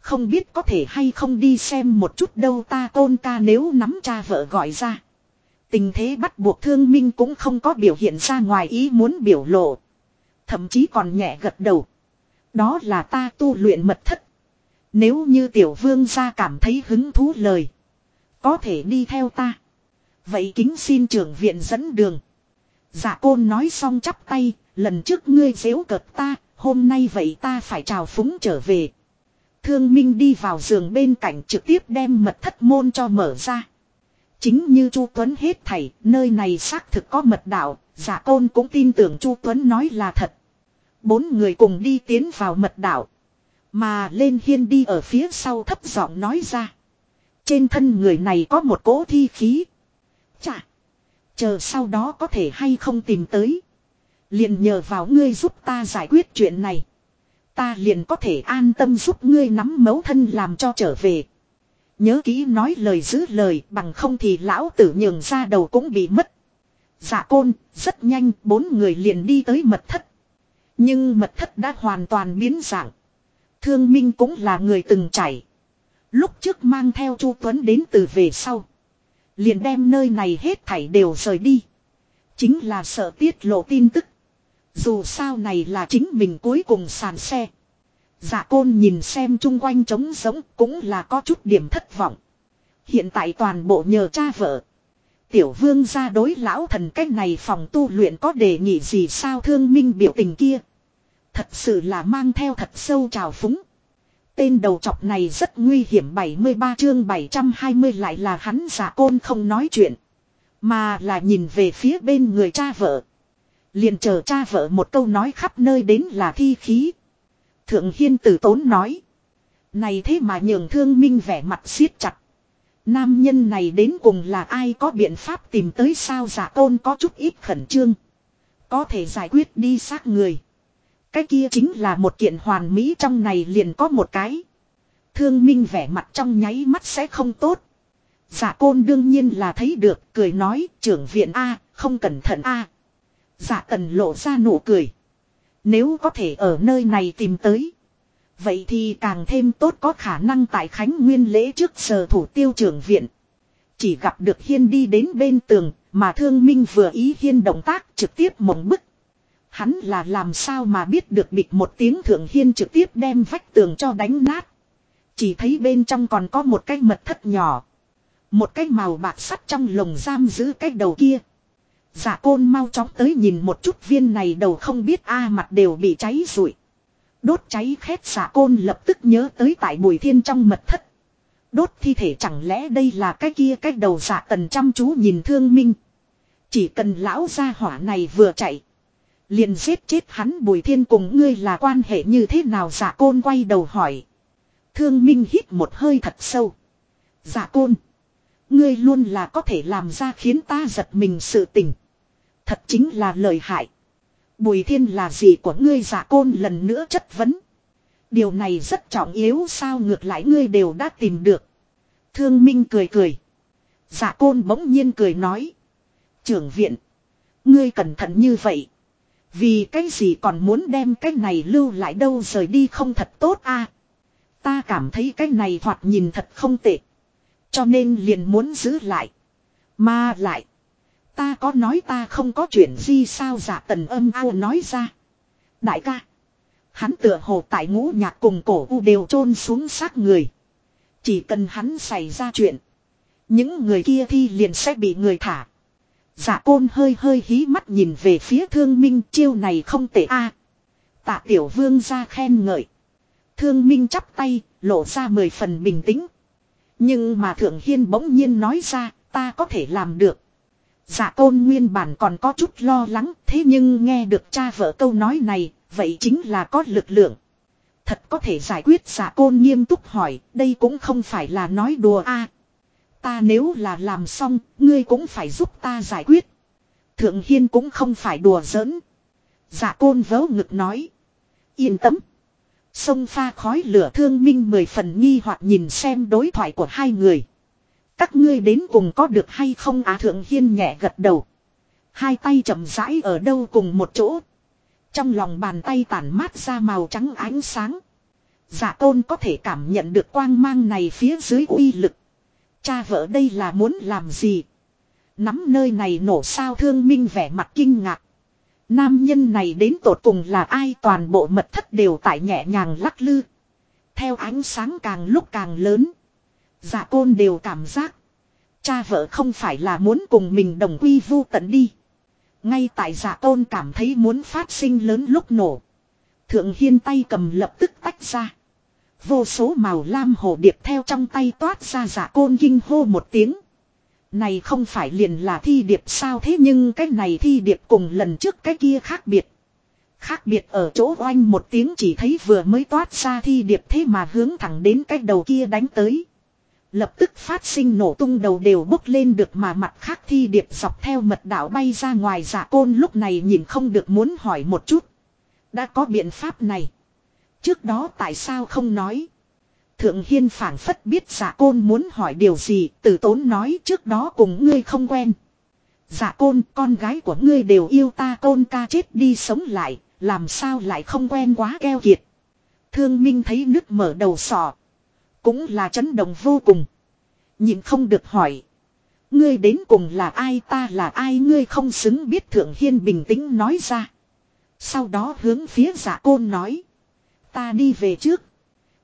A: Không biết có thể hay không đi xem một chút đâu ta tôn ca nếu nắm cha vợ gọi ra. Tình thế bắt buộc thương minh cũng không có biểu hiện ra ngoài ý muốn biểu lộ. Thậm chí còn nhẹ gật đầu. Đó là ta tu luyện mật thất. Nếu như tiểu vương gia cảm thấy hứng thú lời. Có thể đi theo ta. Vậy kính xin trưởng viện dẫn đường. Dạ côn nói xong chắp tay, lần trước ngươi dễu cợt ta, hôm nay vậy ta phải chào phúng trở về. Thương Minh đi vào giường bên cạnh trực tiếp đem mật thất môn cho mở ra. Chính như Chu Tuấn hết thảy, nơi này xác thực có mật đạo, giả côn cũng tin tưởng Chu Tuấn nói là thật. Bốn người cùng đi tiến vào mật đảo, Mà lên hiên đi ở phía sau thấp giọng nói ra. Trên thân người này có một cỗ thi khí. Chà! Chờ sau đó có thể hay không tìm tới. Liền nhờ vào ngươi giúp ta giải quyết chuyện này. Ta liền có thể an tâm giúp ngươi nắm mấu thân làm cho trở về. Nhớ kỹ nói lời giữ lời bằng không thì lão tử nhường ra đầu cũng bị mất. Dạ côn, rất nhanh bốn người liền đi tới mật thất. Nhưng mật thất đã hoàn toàn biến dạng. Thương Minh cũng là người từng chảy. Lúc trước mang theo Chu Tuấn đến từ về sau. Liền đem nơi này hết thảy đều rời đi. Chính là sợ tiết lộ tin tức. Dù sao này là chính mình cuối cùng sàn xe. Dạ côn nhìn xem chung quanh trống giống cũng là có chút điểm thất vọng. Hiện tại toàn bộ nhờ cha vợ. Tiểu vương ra đối lão thần cách này phòng tu luyện có đề nghị gì sao thương minh biểu tình kia. Thật sự là mang theo thật sâu trào phúng. Tên đầu chọc này rất nguy hiểm 73 chương 720 lại là hắn giả côn không nói chuyện. Mà là nhìn về phía bên người cha vợ. Liền chờ cha vợ một câu nói khắp nơi đến là thi khí. Thượng Hiên tử tốn nói. Này thế mà nhường thương minh vẻ mặt siết chặt. Nam nhân này đến cùng là ai, có biện pháp tìm tới sao giả tôn có chút ít khẩn trương. Có thể giải quyết đi xác người. Cái kia chính là một kiện hoàn mỹ trong này liền có một cái. Thương minh vẻ mặt trong nháy mắt sẽ không tốt. Giả côn đương nhiên là thấy được, cười nói, trưởng viện A, không cẩn thận A. Giả tần lộ ra nụ cười. Nếu có thể ở nơi này tìm tới. Vậy thì càng thêm tốt có khả năng tại Khánh Nguyên lễ trước sở thủ tiêu trưởng viện. Chỉ gặp được Hiên đi đến bên tường, mà thương minh vừa ý Hiên động tác trực tiếp mộng bức. Hắn là làm sao mà biết được bịch một tiếng thượng Hiên trực tiếp đem vách tường cho đánh nát. Chỉ thấy bên trong còn có một cái mật thất nhỏ. Một cái màu bạc sắt trong lồng giam giữ cái đầu kia. giả côn mau chóng tới nhìn một chút viên này đầu không biết a mặt đều bị cháy rụi. Đốt cháy khét giả côn lập tức nhớ tới tại bùi thiên trong mật thất. Đốt thi thể chẳng lẽ đây là cái kia cái đầu giả tần chăm chú nhìn thương minh. Chỉ cần lão gia hỏa này vừa chạy. Liền giết chết hắn bùi thiên cùng ngươi là quan hệ như thế nào dạ côn quay đầu hỏi. Thương minh hít một hơi thật sâu. Dạ côn. Ngươi luôn là có thể làm ra khiến ta giật mình sự tình. Thật chính là lời hại. Bùi thiên là gì của ngươi giả côn lần nữa chất vấn. Điều này rất trọng yếu, sao ngược lại ngươi đều đã tìm được. Thương Minh cười cười. Giả côn bỗng nhiên cười nói. Trưởng viện. Ngươi cẩn thận như vậy. Vì cái gì còn muốn đem cái này lưu lại đâu rời đi không thật tốt a Ta cảm thấy cái này thoạt nhìn thật không tệ. Cho nên liền muốn giữ lại. Mà lại. Ta có nói ta không có chuyện gì sao giả tần âm ao nói ra. Đại ca. Hắn tựa hồ tại ngũ nhạc cùng cổ u đều chôn xuống xác người. Chỉ cần hắn xảy ra chuyện. Những người kia thi liền sẽ bị người thả. Giả côn hơi hơi hí mắt nhìn về phía thương minh chiêu này không tệ a. Tạ tiểu vương ra khen ngợi. Thương minh chắp tay, lộ ra mười phần bình tĩnh. Nhưng mà thượng hiên bỗng nhiên nói ra, ta có thể làm được. Dạ tôn nguyên bản còn có chút lo lắng, thế nhưng nghe được cha vợ câu nói này, vậy chính là có lực lượng. Thật có thể giải quyết dạ côn nghiêm túc hỏi, đây cũng không phải là nói đùa a ta nếu là làm xong, ngươi cũng phải giúp ta giải quyết. Thượng Hiên cũng không phải đùa giỡn. Dạ côn vớ ngực nói. Yên tâm. Sông pha khói lửa thương minh mười phần nghi hoặc nhìn xem đối thoại của hai người. Các ngươi đến cùng có được hay không á thượng hiên nhẹ gật đầu. Hai tay chậm rãi ở đâu cùng một chỗ. Trong lòng bàn tay tản mát ra màu trắng ánh sáng. Dạ Giả tôn có thể cảm nhận được quang mang này phía dưới uy lực. Cha vợ đây là muốn làm gì? Nắm nơi này nổ sao thương minh vẻ mặt kinh ngạc. Nam nhân này đến tột cùng là ai toàn bộ mật thất đều tại nhẹ nhàng lắc lư. Theo ánh sáng càng lúc càng lớn. Dạ côn đều cảm giác. Cha vợ không phải là muốn cùng mình đồng quy vu tận đi. Ngay tại dạ giả tôn cảm thấy muốn phát sinh lớn lúc nổ. Thượng hiên tay cầm lập tức tách ra. Vô số màu lam hồ điệp theo trong tay toát ra giả côn kinh hô một tiếng. Này không phải liền là thi điệp sao thế nhưng cái này thi điệp cùng lần trước cái kia khác biệt. Khác biệt ở chỗ oanh một tiếng chỉ thấy vừa mới toát ra thi điệp thế mà hướng thẳng đến cái đầu kia đánh tới. Lập tức phát sinh nổ tung đầu đều bốc lên được mà mặt khác thi điệp dọc theo mật đạo bay ra ngoài giả côn lúc này nhìn không được muốn hỏi một chút. Đã có biện pháp này. Trước đó tại sao không nói. Thượng Hiên phảng phất biết giả côn muốn hỏi điều gì, tử tốn nói trước đó cùng ngươi không quen. Giả côn, con gái của ngươi đều yêu ta côn ca chết đi sống lại, làm sao lại không quen quá keo kiệt. Thương Minh thấy nước mở đầu sọ. Cũng là chấn động vô cùng. Nhìn không được hỏi. Ngươi đến cùng là ai ta là ai ngươi không xứng biết Thượng Hiên bình tĩnh nói ra. Sau đó hướng phía giả côn nói. Ta đi về trước.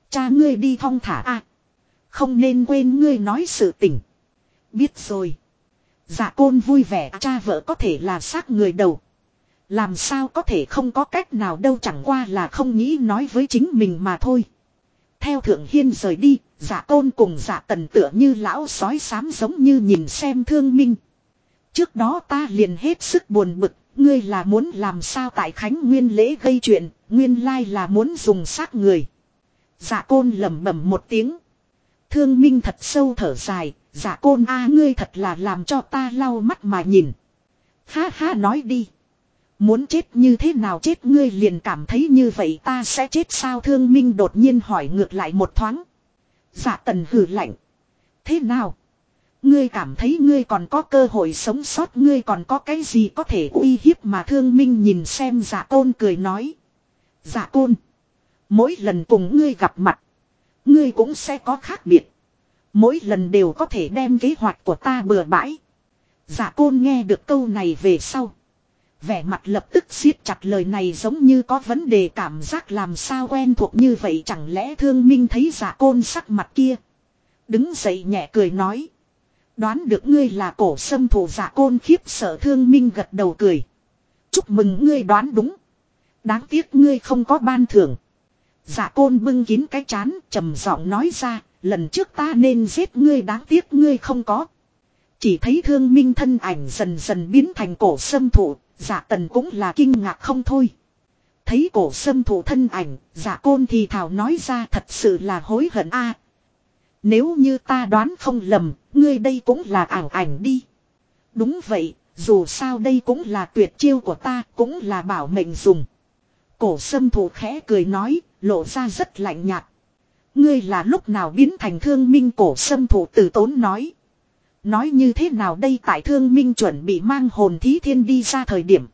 A: Cha ngươi đi thong thả a Không nên quên ngươi nói sự tình. Biết rồi. Dạ côn vui vẻ cha vợ có thể là xác người đầu. Làm sao có thể không có cách nào đâu chẳng qua là không nghĩ nói với chính mình mà thôi. Theo thượng hiên rời đi, dạ giả tôn cùng giả tần tựa như lão sói xám giống như nhìn xem thương minh. Trước đó ta liền hết sức buồn bực, ngươi là muốn làm sao tại Khánh Nguyên lễ gây chuyện, nguyên lai là muốn dùng xác người. Dạ côn lẩm bẩm một tiếng. Thương minh thật sâu thở dài, Dạ côn a ngươi thật là làm cho ta lau mắt mà nhìn. Ha ha nói đi. Muốn chết như thế nào chết ngươi liền cảm thấy như vậy ta sẽ chết sao thương minh đột nhiên hỏi ngược lại một thoáng. Dạ tần hử lạnh. Thế nào? Ngươi cảm thấy ngươi còn có cơ hội sống sót, ngươi còn có cái gì có thể uy hiếp mà thương minh nhìn xem dạ giả tôn cười nói. Dạ giả tôn. Mỗi lần cùng ngươi gặp mặt. Ngươi cũng sẽ có khác biệt. Mỗi lần đều có thể đem kế hoạch của ta bừa bãi. giả côn nghe được câu này về sau. Vẻ mặt lập tức siết chặt lời này giống như có vấn đề cảm giác làm sao quen thuộc như vậy chẳng lẽ thương minh thấy giả côn sắc mặt kia. Đứng dậy nhẹ cười nói. Đoán được ngươi là cổ sâm thủ giả côn khiếp sợ thương minh gật đầu cười. Chúc mừng ngươi đoán đúng. Đáng tiếc ngươi không có ban thưởng. Giả côn bưng kín cái chán trầm giọng nói ra. Lần trước ta nên giết ngươi đáng tiếc ngươi không có. Chỉ thấy thương minh thân ảnh dần dần biến thành cổ sâm thủ giả tần cũng là kinh ngạc không thôi. Thấy cổ sâm thủ thân ảnh, giả côn thì thảo nói ra thật sự là hối hận a nếu như ta đoán không lầm, ngươi đây cũng là ảo ảnh đi. Đúng vậy, dù sao đây cũng là tuyệt chiêu của ta, cũng là bảo mệnh dùng. Cổ sâm thủ khẽ cười nói, lộ ra rất lạnh nhạt. Ngươi là lúc nào biến thành thương minh cổ sâm thủ tử tốn nói. Nói như thế nào đây tại thương minh chuẩn bị mang hồn thí thiên đi ra thời điểm.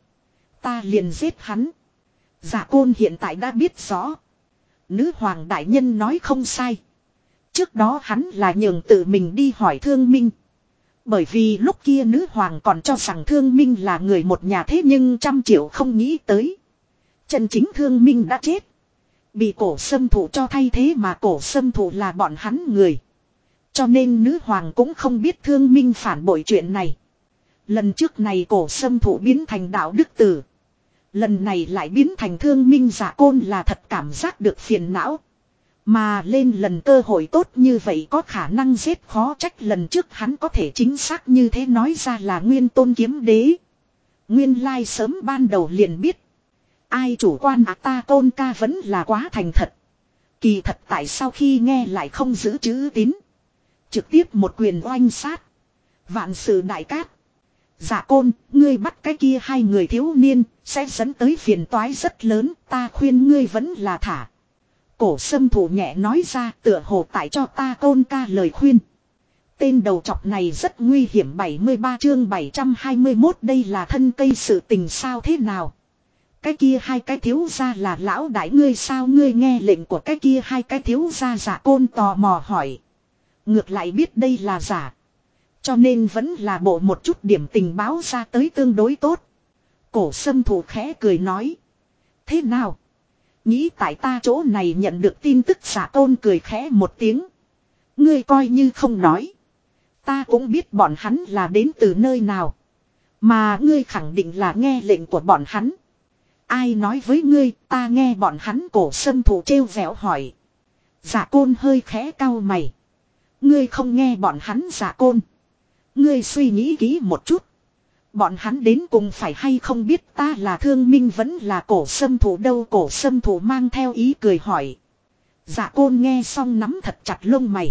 A: Ta liền giết hắn. Giả côn hiện tại đã biết rõ. Nữ hoàng đại nhân nói không sai. Trước đó hắn là nhường tự mình đi hỏi thương minh. Bởi vì lúc kia nữ hoàng còn cho rằng thương minh là người một nhà thế nhưng trăm triệu không nghĩ tới. Chân chính thương minh đã chết. Bị cổ sâm thủ cho thay thế mà cổ sâm thủ là bọn hắn người. Cho nên nữ hoàng cũng không biết thương minh phản bội chuyện này. Lần trước này cổ sâm thủ biến thành đạo đức tử. Lần này lại biến thành thương minh giả côn là thật cảm giác được phiền não. Mà lên lần cơ hội tốt như vậy có khả năng giết khó trách lần trước hắn có thể chính xác như thế nói ra là nguyên tôn kiếm đế. Nguyên lai sớm ban đầu liền biết. Ai chủ quan à ta tôn ca vẫn là quá thành thật. Kỳ thật tại sao khi nghe lại không giữ chữ tín. Trực tiếp một quyền oanh sát. Vạn sự đại cát. Dạ côn, ngươi bắt cái kia hai người thiếu niên, sẽ dẫn tới phiền toái rất lớn, ta khuyên ngươi vẫn là thả. Cổ sâm thủ nhẹ nói ra tựa hồ tại cho ta tôn ca lời khuyên. Tên đầu chọc này rất nguy hiểm 73 chương 721 đây là thân cây sự tình sao thế nào. Cái kia hai cái thiếu gia là lão đại ngươi sao ngươi nghe lệnh của cái kia hai cái thiếu gia giả côn tò mò hỏi. Ngược lại biết đây là giả. Cho nên vẫn là bộ một chút điểm tình báo ra tới tương đối tốt. Cổ sâm thủ khẽ cười nói. Thế nào? Nghĩ tại ta chỗ này nhận được tin tức giả tôn cười khẽ một tiếng. Ngươi coi như không nói. Ta cũng biết bọn hắn là đến từ nơi nào. Mà ngươi khẳng định là nghe lệnh của bọn hắn. Ai nói với ngươi, ta nghe bọn hắn cổ sâm thủ trêu vẻo hỏi. Giả côn hơi khẽ cau mày. Ngươi không nghe bọn hắn giả côn. Ngươi suy nghĩ kỹ một chút. Bọn hắn đến cùng phải hay không biết ta là thương minh vẫn là cổ sâm thủ đâu, cổ sâm thủ mang theo ý cười hỏi. Dạ côn nghe xong nắm thật chặt lông mày.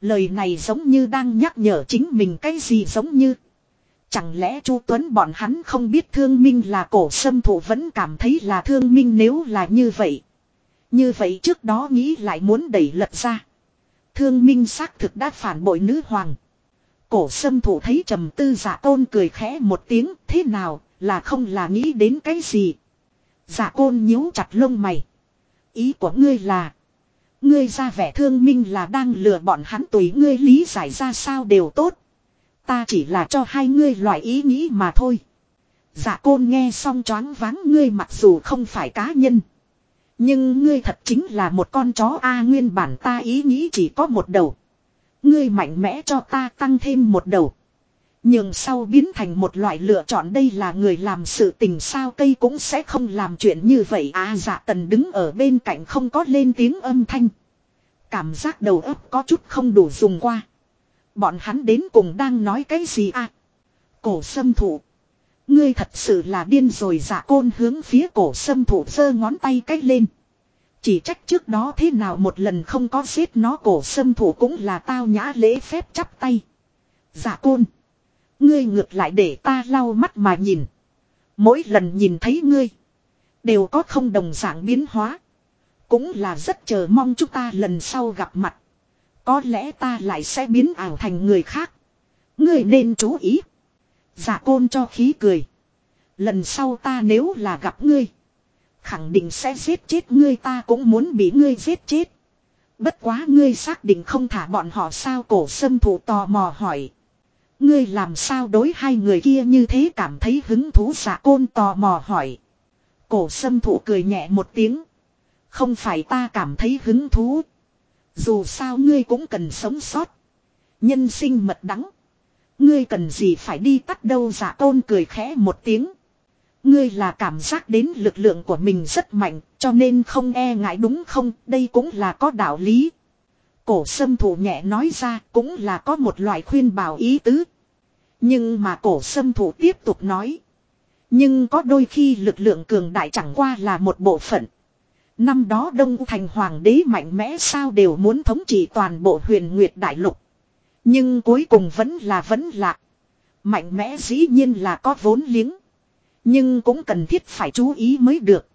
A: Lời này giống như đang nhắc nhở chính mình cái gì giống như. Chẳng lẽ Chu Tuấn bọn hắn không biết thương minh là cổ sâm thủ vẫn cảm thấy là thương minh nếu là như vậy. Như vậy trước đó nghĩ lại muốn đẩy lật ra. Thương minh xác thực đã phản bội nữ hoàng. Cổ sâm thủ thấy trầm tư giả tôn cười khẽ một tiếng, thế nào, là không là nghĩ đến cái gì. Giả côn nhíu chặt lông mày. Ý của ngươi là. Ngươi ra vẻ thương minh là đang lừa bọn hắn tùy ngươi lý giải ra sao đều tốt. Ta chỉ là cho hai ngươi loại ý nghĩ mà thôi. Dạ côn nghe xong choáng váng ngươi mặc dù không phải cá nhân. Nhưng ngươi thật chính là một con chó A nguyên bản ta ý nghĩ chỉ có một đầu. Ngươi mạnh mẽ cho ta tăng thêm một đầu. Nhưng sau biến thành một loại lựa chọn đây là người làm sự tình sao cây cũng sẽ không làm chuyện như vậy à dạ tần đứng ở bên cạnh không có lên tiếng âm thanh. Cảm giác đầu óc có chút không đủ dùng qua. Bọn hắn đến cùng đang nói cái gì à? Cổ sâm thủ. Ngươi thật sự là điên rồi dạ côn hướng phía cổ sâm thủ giơ ngón tay cách lên. Chỉ trách trước đó thế nào một lần không có giết nó cổ sâm thủ cũng là tao nhã lễ phép chắp tay. giả côn. Ngươi ngược lại để ta lau mắt mà nhìn. Mỗi lần nhìn thấy ngươi. Đều có không đồng dạng biến hóa. Cũng là rất chờ mong chúng ta lần sau gặp mặt. Có lẽ ta lại sẽ biến ảo thành người khác. Ngươi nên chú ý. Giả côn cho khí cười. Lần sau ta nếu là gặp ngươi. Khẳng định sẽ giết chết ngươi, ta cũng muốn bị ngươi giết chết. Bất quá ngươi xác định không thả bọn họ sao cổ sâm thủ tò mò hỏi. Ngươi làm sao đối hai người kia như thế cảm thấy hứng thú giả côn tò mò hỏi. Cổ sâm thủ cười nhẹ một tiếng. Không phải ta cảm thấy hứng thú. Dù sao ngươi cũng cần sống sót. Nhân sinh mật đắng. Ngươi cần gì phải đi tắt đâu dạ giả tôn cười khẽ một tiếng. Ngươi là cảm giác đến lực lượng của mình rất mạnh, cho nên không e ngại đúng không, đây cũng là có đạo lý. Cổ sâm thủ nhẹ nói ra cũng là có một loại khuyên bảo ý tứ. Nhưng mà cổ sâm thủ tiếp tục nói. Nhưng có đôi khi lực lượng cường đại chẳng qua là một bộ phận. Năm đó Đông Thành Hoàng đế mạnh mẽ sao đều muốn thống trị toàn bộ huyền Nguyệt Đại Lục. Nhưng cuối cùng vẫn là vẫn lạc. Mạnh mẽ dĩ nhiên là có vốn liếng. Nhưng cũng cần thiết phải chú ý mới được.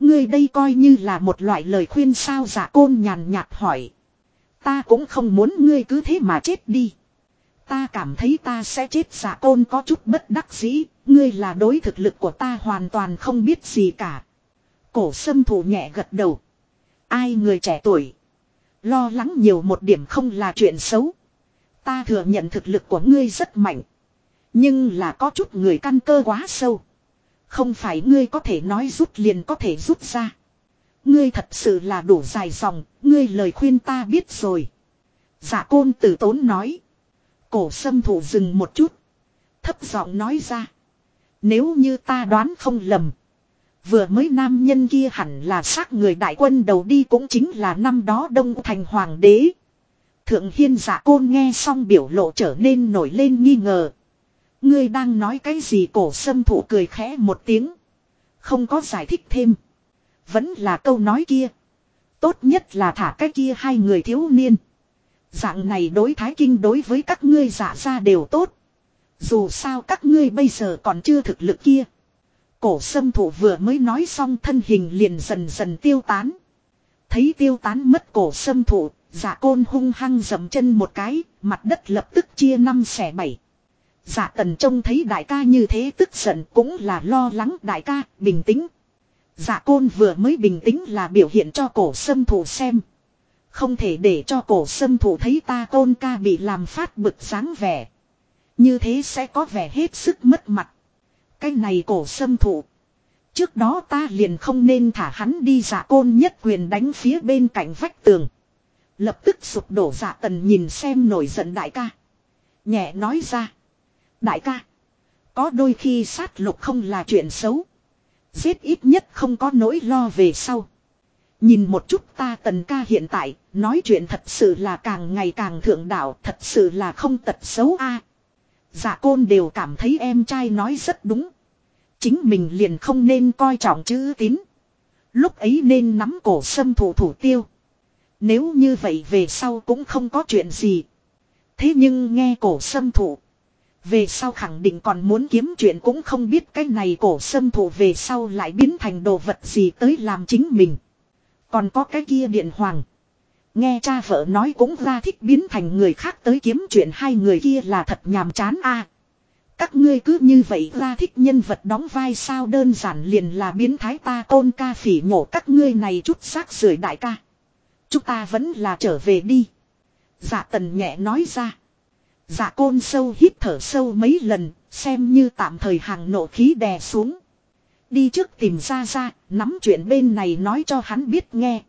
A: Ngươi đây coi như là một loại lời khuyên sao giả côn nhàn nhạt hỏi. Ta cũng không muốn ngươi cứ thế mà chết đi. Ta cảm thấy ta sẽ chết giả côn có chút bất đắc dĩ. Ngươi là đối thực lực của ta hoàn toàn không biết gì cả. Cổ sâm thủ nhẹ gật đầu. Ai người trẻ tuổi. Lo lắng nhiều một điểm không là chuyện xấu. Ta thừa nhận thực lực của ngươi rất mạnh. Nhưng là có chút người căn cơ quá sâu. Không phải ngươi có thể nói rút liền có thể rút ra. Ngươi thật sự là đủ dài dòng, ngươi lời khuyên ta biết rồi. Dạ côn tử tốn nói. Cổ sâm thủ dừng một chút. Thấp giọng nói ra. Nếu như ta đoán không lầm. Vừa mới nam nhân kia hẳn là xác người đại quân đầu đi cũng chính là năm đó Đông Thành Hoàng đế. Thượng Hiên giả côn nghe xong biểu lộ trở nên nổi lên nghi ngờ. Ngươi đang nói cái gì cổ sâm thụ cười khẽ một tiếng. Không có giải thích thêm. Vẫn là câu nói kia. Tốt nhất là thả cái kia hai người thiếu niên. Dạng này đối thái kinh đối với các ngươi giả ra đều tốt. Dù sao các ngươi bây giờ còn chưa thực lực kia. Cổ sâm thủ vừa mới nói xong thân hình liền dần dần tiêu tán. Thấy tiêu tán mất cổ sâm thủ, giả côn hung hăng dầm chân một cái, mặt đất lập tức chia năm xẻ bảy. Giả tần trông thấy đại ca như thế tức giận cũng là lo lắng đại ca, bình tĩnh. Giả côn vừa mới bình tĩnh là biểu hiện cho cổ sâm thủ xem. Không thể để cho cổ sâm thủ thấy ta côn ca bị làm phát bực sáng vẻ. Như thế sẽ có vẻ hết sức mất mặt. Cái này cổ sâm thụ. Trước đó ta liền không nên thả hắn đi giả côn nhất quyền đánh phía bên cạnh vách tường. Lập tức sụp đổ giả tần nhìn xem nổi giận đại ca. Nhẹ nói ra. Đại ca. Có đôi khi sát lục không là chuyện xấu. Giết ít nhất không có nỗi lo về sau. Nhìn một chút ta tần ca hiện tại, nói chuyện thật sự là càng ngày càng thượng đạo, thật sự là không tật xấu a. À, dạ côn đều cảm thấy em trai nói rất đúng. Chính mình liền không nên coi trọng chữ tín. Lúc ấy nên nắm cổ sâm thủ thủ tiêu. Nếu như vậy về sau cũng không có chuyện gì. Thế nhưng nghe cổ sâm thủ. Về sau khẳng định còn muốn kiếm chuyện cũng không biết cái này cổ sâm thủ về sau lại biến thành đồ vật gì tới làm chính mình. Còn có cái kia điện hoàng. Nghe cha vợ nói cũng ra thích biến thành người khác tới kiếm chuyện hai người kia là thật nhàm chán a. Các ngươi cứ như vậy ra thích nhân vật đóng vai sao đơn giản liền là biến thái ta tôn ca phỉ nhổ các ngươi này chút xác sưởi đại ca. Chúng ta vẫn là trở về đi. Dạ tần nhẹ nói ra. Dạ côn sâu hít thở sâu mấy lần, xem như tạm thời hàng nộ khí đè xuống. Đi trước tìm ra ra, nắm chuyện bên này nói cho hắn biết nghe.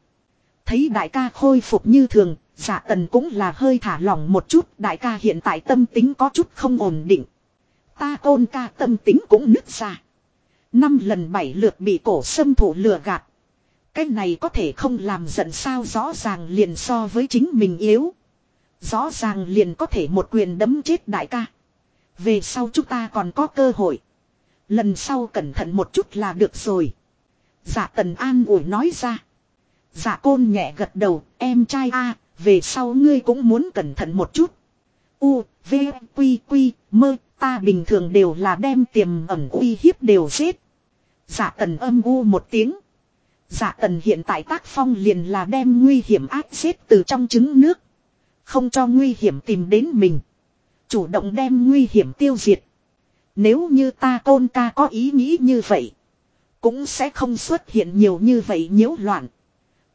A: Thấy đại ca khôi phục như thường, dạ tần cũng là hơi thả lỏng một chút, đại ca hiện tại tâm tính có chút không ổn định. Ta côn ca tâm tính cũng nứt ra. Năm lần bảy lượt bị cổ sâm thủ lừa gạt. Cái này có thể không làm giận sao rõ ràng liền so với chính mình yếu. Rõ ràng liền có thể một quyền đấm chết đại ca. Về sau chúng ta còn có cơ hội. Lần sau cẩn thận một chút là được rồi. Giả tần an ủi nói ra. Giả côn nhẹ gật đầu, em trai a về sau ngươi cũng muốn cẩn thận một chút. U, V, Quy, Quy, mơ, ta bình thường đều là đem tiềm ẩn uy hiếp đều giết. Giả tần âm u một tiếng. Giả tần hiện tại tác phong liền là đem nguy hiểm áp giết từ trong trứng nước. Không cho nguy hiểm tìm đến mình. Chủ động đem nguy hiểm tiêu diệt. Nếu như ta tôn ca có ý nghĩ như vậy. Cũng sẽ không xuất hiện nhiều như vậy nhiễu loạn.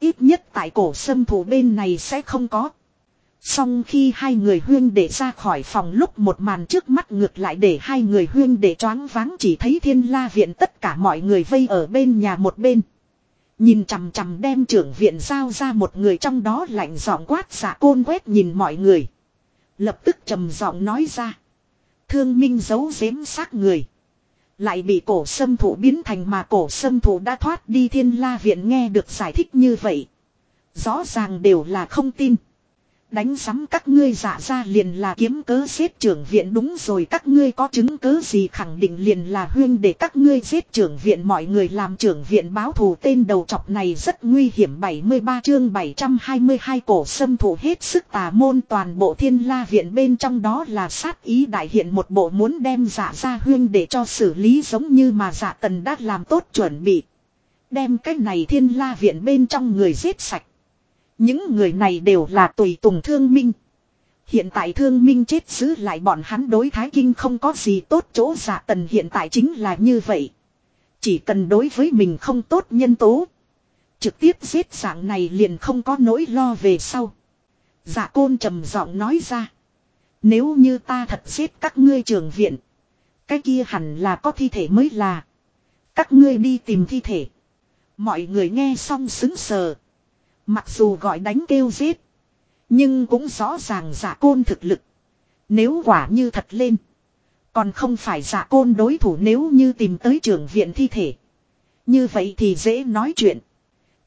A: Ít nhất tại cổ sâm thủ bên này sẽ không có. Xong khi hai người huyên để ra khỏi phòng lúc một màn trước mắt ngược lại để hai người huyên để choáng váng chỉ thấy thiên la viện tất cả mọi người vây ở bên nhà một bên. Nhìn chằm chằm đem trưởng viện giao ra một người trong đó lạnh giọng quát xạ côn quét nhìn mọi người. Lập tức trầm giọng nói ra. Thương minh giấu giếm xác người. Lại bị cổ sâm thủ biến thành mà cổ sâm thủ đã thoát đi thiên la viện nghe được giải thích như vậy. Rõ ràng đều là không tin. Đánh sắm các ngươi giả ra liền là kiếm cớ xếp trưởng viện đúng rồi, các ngươi có chứng cớ gì khẳng định liền là huyên để các ngươi xếp trưởng viện mọi người làm trưởng viện báo thù tên đầu chọc này rất nguy hiểm 73 chương 722 cổ xâm thủ hết sức tà môn toàn bộ thiên la viện bên trong đó là sát ý đại hiện một bộ muốn đem giả ra huyên để cho xử lý giống như mà giả tần đã làm tốt chuẩn bị. Đem cái này thiên la viện bên trong người giết sạch. Những người này đều là tùy tùng thương minh. Hiện tại thương minh chết giữ lại bọn hắn đối thái kinh không có gì tốt chỗ giả tần hiện tại chính là như vậy. Chỉ cần đối với mình không tốt nhân tố. Trực tiếp giết dạng này liền không có nỗi lo về sau. Giả côn trầm giọng nói ra. Nếu như ta thật giết các ngươi trường viện. Cái kia hẳn là có thi thể mới là. Các ngươi đi tìm thi thể. Mọi người nghe xong xứng sờ. Mặc dù gọi đánh kêu giết. Nhưng cũng rõ ràng giả côn thực lực. Nếu quả như thật lên. Còn không phải giả côn đối thủ nếu như tìm tới trường viện thi thể. Như vậy thì dễ nói chuyện.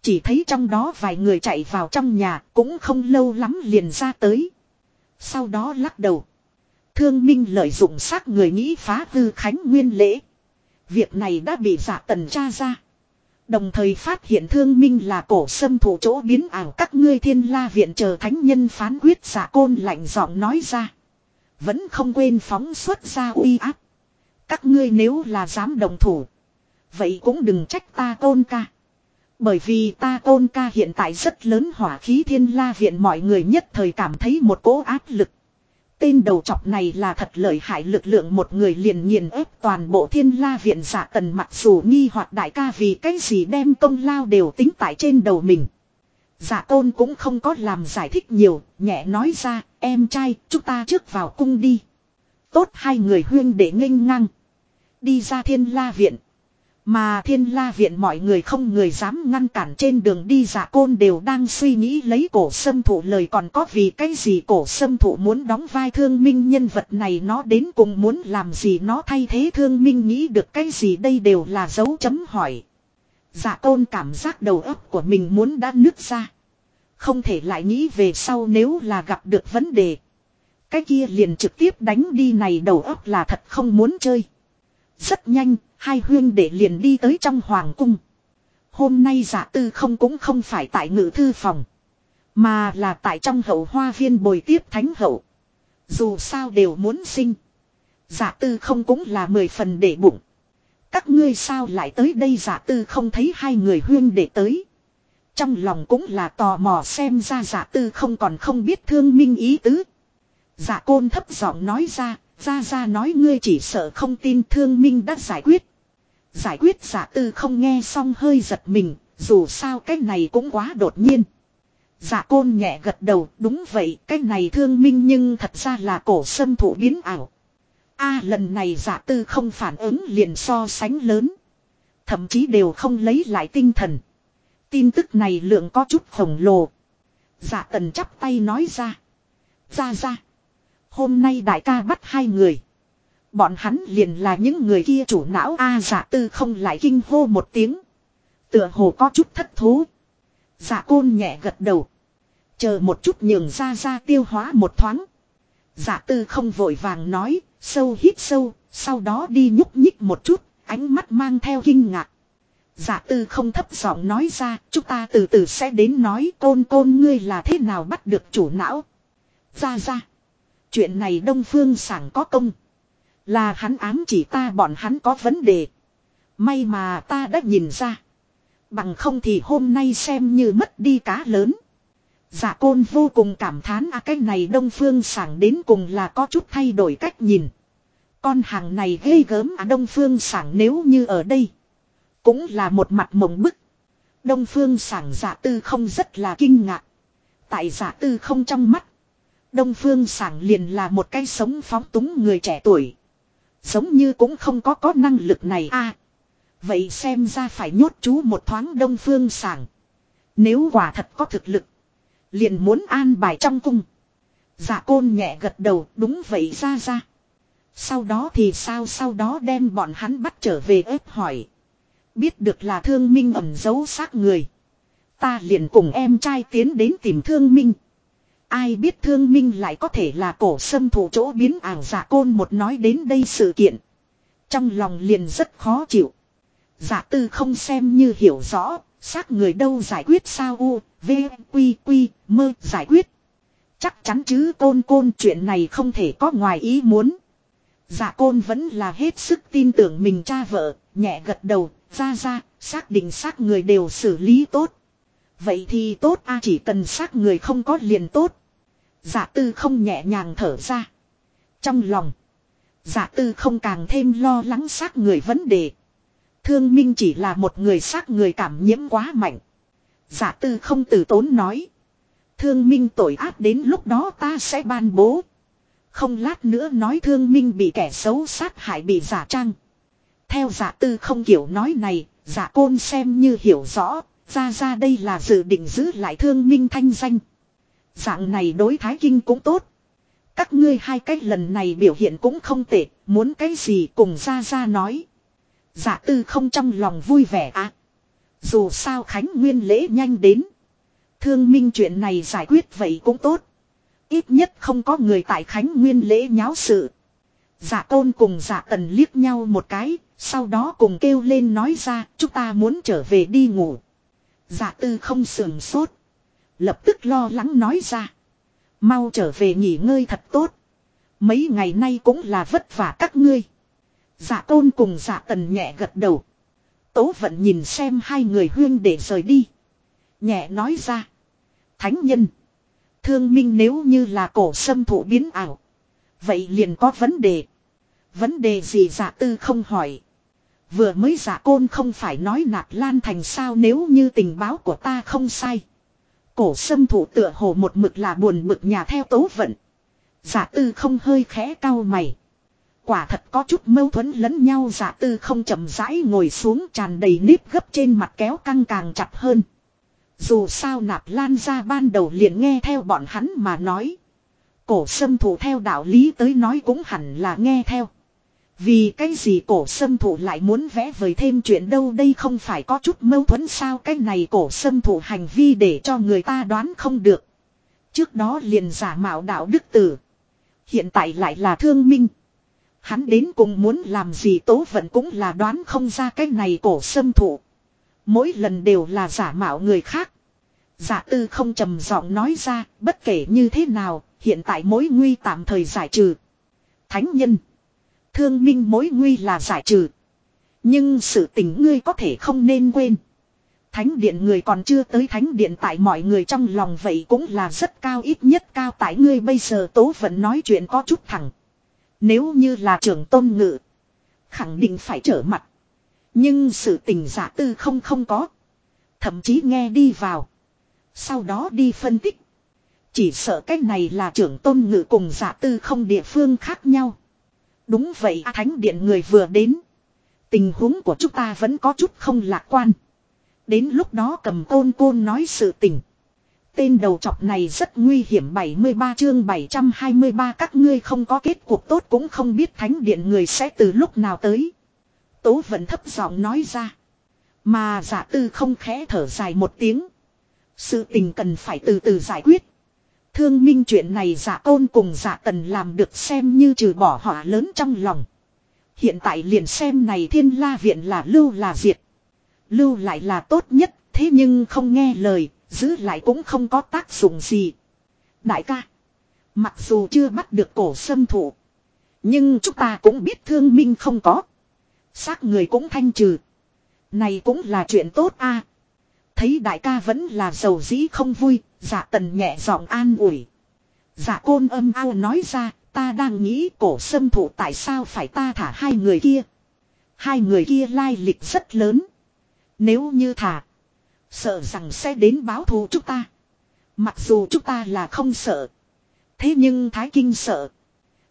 A: Chỉ thấy trong đó vài người chạy vào trong nhà cũng không lâu lắm liền ra tới. Sau đó lắc đầu. Thương Minh lợi dụng xác người nghĩ phá hư khánh nguyên lễ. Việc này đã bị giả tần tra ra. Đồng thời phát hiện thương minh là cổ sâm thủ chỗ biến ảo các ngươi thiên la viện chờ thánh nhân phán quyết giả côn lạnh giọng nói ra. Vẫn không quên phóng xuất ra uy áp. Các ngươi nếu là dám đồng thủ. Vậy cũng đừng trách ta tôn ca. Bởi vì ta tôn ca hiện tại rất lớn hỏa khí thiên la viện mọi người nhất thời cảm thấy một cỗ áp lực. Tên đầu chọc này là thật lợi hại lực lượng một người liền nghiền ép toàn bộ thiên la viện giả tần mặc dù nghi hoặc đại ca vì cái gì đem công lao đều tính tại trên đầu mình. Giả tôn cũng không có làm giải thích nhiều, nhẹ nói ra, em trai, chúng ta trước vào cung đi. Tốt hai người huyên để nghênh ngang. Đi ra thiên la viện. Mà thiên la viện mọi người không người dám ngăn cản trên đường đi giả côn đều đang suy nghĩ lấy cổ sâm thụ lời còn có vì cái gì cổ sâm thụ muốn đóng vai thương minh nhân vật này nó đến cùng muốn làm gì nó thay thế thương minh nghĩ được cái gì đây đều là dấu chấm hỏi. Giả côn cảm giác đầu óc của mình muốn đã nứt ra. Không thể lại nghĩ về sau nếu là gặp được vấn đề. Cái kia liền trực tiếp đánh đi này đầu óc là thật không muốn chơi. Rất nhanh, hai huyên để liền đi tới trong hoàng cung. Hôm nay giả tư không cũng không phải tại ngự thư phòng. Mà là tại trong hậu hoa viên bồi tiếp thánh hậu. Dù sao đều muốn sinh. Giả tư không cũng là mười phần để bụng. Các ngươi sao lại tới đây giả tư không thấy hai người huyên để tới. Trong lòng cũng là tò mò xem ra giả tư không còn không biết thương minh ý tứ. Giả côn thấp giọng nói ra, ra ra nói ngươi chỉ sợ không tin thương minh đã giải quyết. Giải quyết giả tư không nghe xong hơi giật mình, dù sao cái này cũng quá đột nhiên. Giả côn nhẹ gật đầu, đúng vậy, cái này thương minh nhưng thật ra là cổ sâm thủ biến ảo. a lần này giả tư không phản ứng liền so sánh lớn. Thậm chí đều không lấy lại tinh thần. Tin tức này lượng có chút khổng lồ. Giả tần chắp tay nói ra. Ra ra. Hôm nay đại ca bắt hai người. Bọn hắn liền là những người kia chủ não A giả tư không lại kinh hô một tiếng. Tựa hồ có chút thất thú. Giả dạ côn nhẹ gật đầu. Chờ một chút nhường ra ra tiêu hóa một thoáng. Giả tư không vội vàng nói, sâu hít sâu, sau đó đi nhúc nhích một chút, ánh mắt mang theo kinh ngạc. Giả tư không thấp giọng nói ra, chúng ta từ từ sẽ đến nói côn côn ngươi là thế nào bắt được chủ não. Ra ra. Chuyện này Đông Phương sảng có công. Là hắn ám chỉ ta bọn hắn có vấn đề. May mà ta đã nhìn ra. Bằng không thì hôm nay xem như mất đi cá lớn. Dạ côn vô cùng cảm thán à cái này Đông Phương sảng đến cùng là có chút thay đổi cách nhìn. Con hàng này ghê gớm à Đông Phương sảng nếu như ở đây. Cũng là một mặt mộng bức. Đông Phương sảng giả tư không rất là kinh ngạc. Tại giả tư không trong mắt. Đông Phương Sảng liền là một cái sống phóng túng người trẻ tuổi. Giống như cũng không có có năng lực này a. À, vậy xem ra phải nhốt chú một thoáng Đông Phương Sảng. Nếu quả thật có thực lực. Liền muốn an bài trong cung. giả côn nhẹ gật đầu đúng vậy ra ra. Sau đó thì sao sau đó đem bọn hắn bắt trở về ép hỏi. Biết được là thương minh ẩn giấu xác người. Ta liền cùng em trai tiến đến tìm thương minh. Ai biết thương minh lại có thể là cổ sâm thủ chỗ biến ảo giả côn một nói đến đây sự kiện. Trong lòng liền rất khó chịu. Giả tư không xem như hiểu rõ, xác người đâu giải quyết sao u, v, quy quy, mơ giải quyết. Chắc chắn chứ côn côn chuyện này không thể có ngoài ý muốn. Giả côn vẫn là hết sức tin tưởng mình cha vợ, nhẹ gật đầu, ra ra, xác định xác người đều xử lý tốt. Vậy thì tốt a chỉ cần xác người không có liền tốt. Giả tư không nhẹ nhàng thở ra. Trong lòng. Giả tư không càng thêm lo lắng xác người vấn đề. Thương minh chỉ là một người xác người cảm nhiễm quá mạnh. Giả tư không từ tốn nói. Thương minh tội ác đến lúc đó ta sẽ ban bố. Không lát nữa nói thương minh bị kẻ xấu sát hại bị giả trang. Theo giả tư không kiểu nói này, giả côn xem như hiểu rõ, ra ra đây là dự định giữ lại thương minh thanh danh. Dạng này đối thái kinh cũng tốt. Các ngươi hai cách lần này biểu hiện cũng không tệ, muốn cái gì cùng ra ra nói. Giả tư không trong lòng vui vẻ à. Dù sao Khánh Nguyên lễ nhanh đến. Thương minh chuyện này giải quyết vậy cũng tốt. Ít nhất không có người tại Khánh Nguyên lễ nháo sự. Giả tôn cùng giả tần liếc nhau một cái, sau đó cùng kêu lên nói ra, chúng ta muốn trở về đi ngủ. Giả tư không sườn sốt. Lập tức lo lắng nói ra. Mau trở về nghỉ ngơi thật tốt. Mấy ngày nay cũng là vất vả các ngươi. Dạ tôn cùng dạ tần nhẹ gật đầu. Tố vận nhìn xem hai người huyên để rời đi. Nhẹ nói ra. Thánh nhân. Thương minh nếu như là cổ sâm thụ biến ảo. Vậy liền có vấn đề. Vấn đề gì dạ tư không hỏi. Vừa mới giả dạ côn không phải nói nạp lan thành sao nếu như tình báo của ta không sai. Cổ sâm thủ tựa hồ một mực là buồn mực nhà theo tố vận. Giả tư không hơi khẽ cao mày. Quả thật có chút mâu thuẫn lẫn nhau, giả tư không chậm rãi ngồi xuống tràn đầy nếp gấp trên mặt kéo căng càng chặt hơn. Dù sao nạp lan ra ban đầu liền nghe theo bọn hắn mà nói. Cổ sâm thủ theo đạo lý tới nói cũng hẳn là nghe theo. Vì cái gì cổ sâm thủ lại muốn vẽ vời thêm chuyện đâu đây không phải có chút mâu thuẫn sao cái này cổ sâm thủ hành vi để cho người ta đoán không được. Trước đó liền giả mạo đạo đức tử. Hiện tại lại là thương minh. Hắn đến cùng muốn làm gì tố vận cũng là đoán không ra cái này cổ sâm thủ. Mỗi lần đều là giả mạo người khác. Giả tư không trầm giọng nói ra, bất kể như thế nào, hiện tại mối nguy tạm thời giải trừ. Thánh nhân. Thương minh mối nguy là giải trừ. Nhưng sự tình ngươi có thể không nên quên. Thánh điện người còn chưa tới thánh điện tại mọi người trong lòng vậy cũng là rất cao ít nhất cao tại ngươi bây giờ tố vẫn nói chuyện có chút thẳng. Nếu như là trưởng tôn ngự. Khẳng định phải trở mặt. Nhưng sự tình giả tư không không có. Thậm chí nghe đi vào. Sau đó đi phân tích. Chỉ sợ cái này là trưởng tôn ngự cùng giả tư không địa phương khác nhau. Đúng vậy thánh điện người vừa đến. Tình huống của chúng ta vẫn có chút không lạc quan. Đến lúc đó cầm côn côn nói sự tình. Tên đầu chọc này rất nguy hiểm 73 chương 723 các ngươi không có kết cuộc tốt cũng không biết thánh điện người sẽ từ lúc nào tới. Tố vẫn thấp giọng nói ra. Mà giả tư không khẽ thở dài một tiếng. Sự tình cần phải từ từ giải quyết. Thương minh chuyện này giả tôn cùng giả tần làm được xem như trừ bỏ họa lớn trong lòng. Hiện tại liền xem này thiên la viện là lưu là diệt. Lưu lại là tốt nhất, thế nhưng không nghe lời, giữ lại cũng không có tác dụng gì. Đại ca, mặc dù chưa bắt được cổ sâm thủ, nhưng chúng ta cũng biết thương minh không có. Xác người cũng thanh trừ. Này cũng là chuyện tốt a. Thấy đại ca vẫn là giàu dĩ không vui, giả tần nhẹ giọng an ủi. Giả côn âm ao nói ra, ta đang nghĩ cổ sâm thủ tại sao phải ta thả hai người kia. Hai người kia lai lịch rất lớn. Nếu như thả, sợ rằng sẽ đến báo thù chúng ta. Mặc dù chúng ta là không sợ. Thế nhưng Thái Kinh sợ.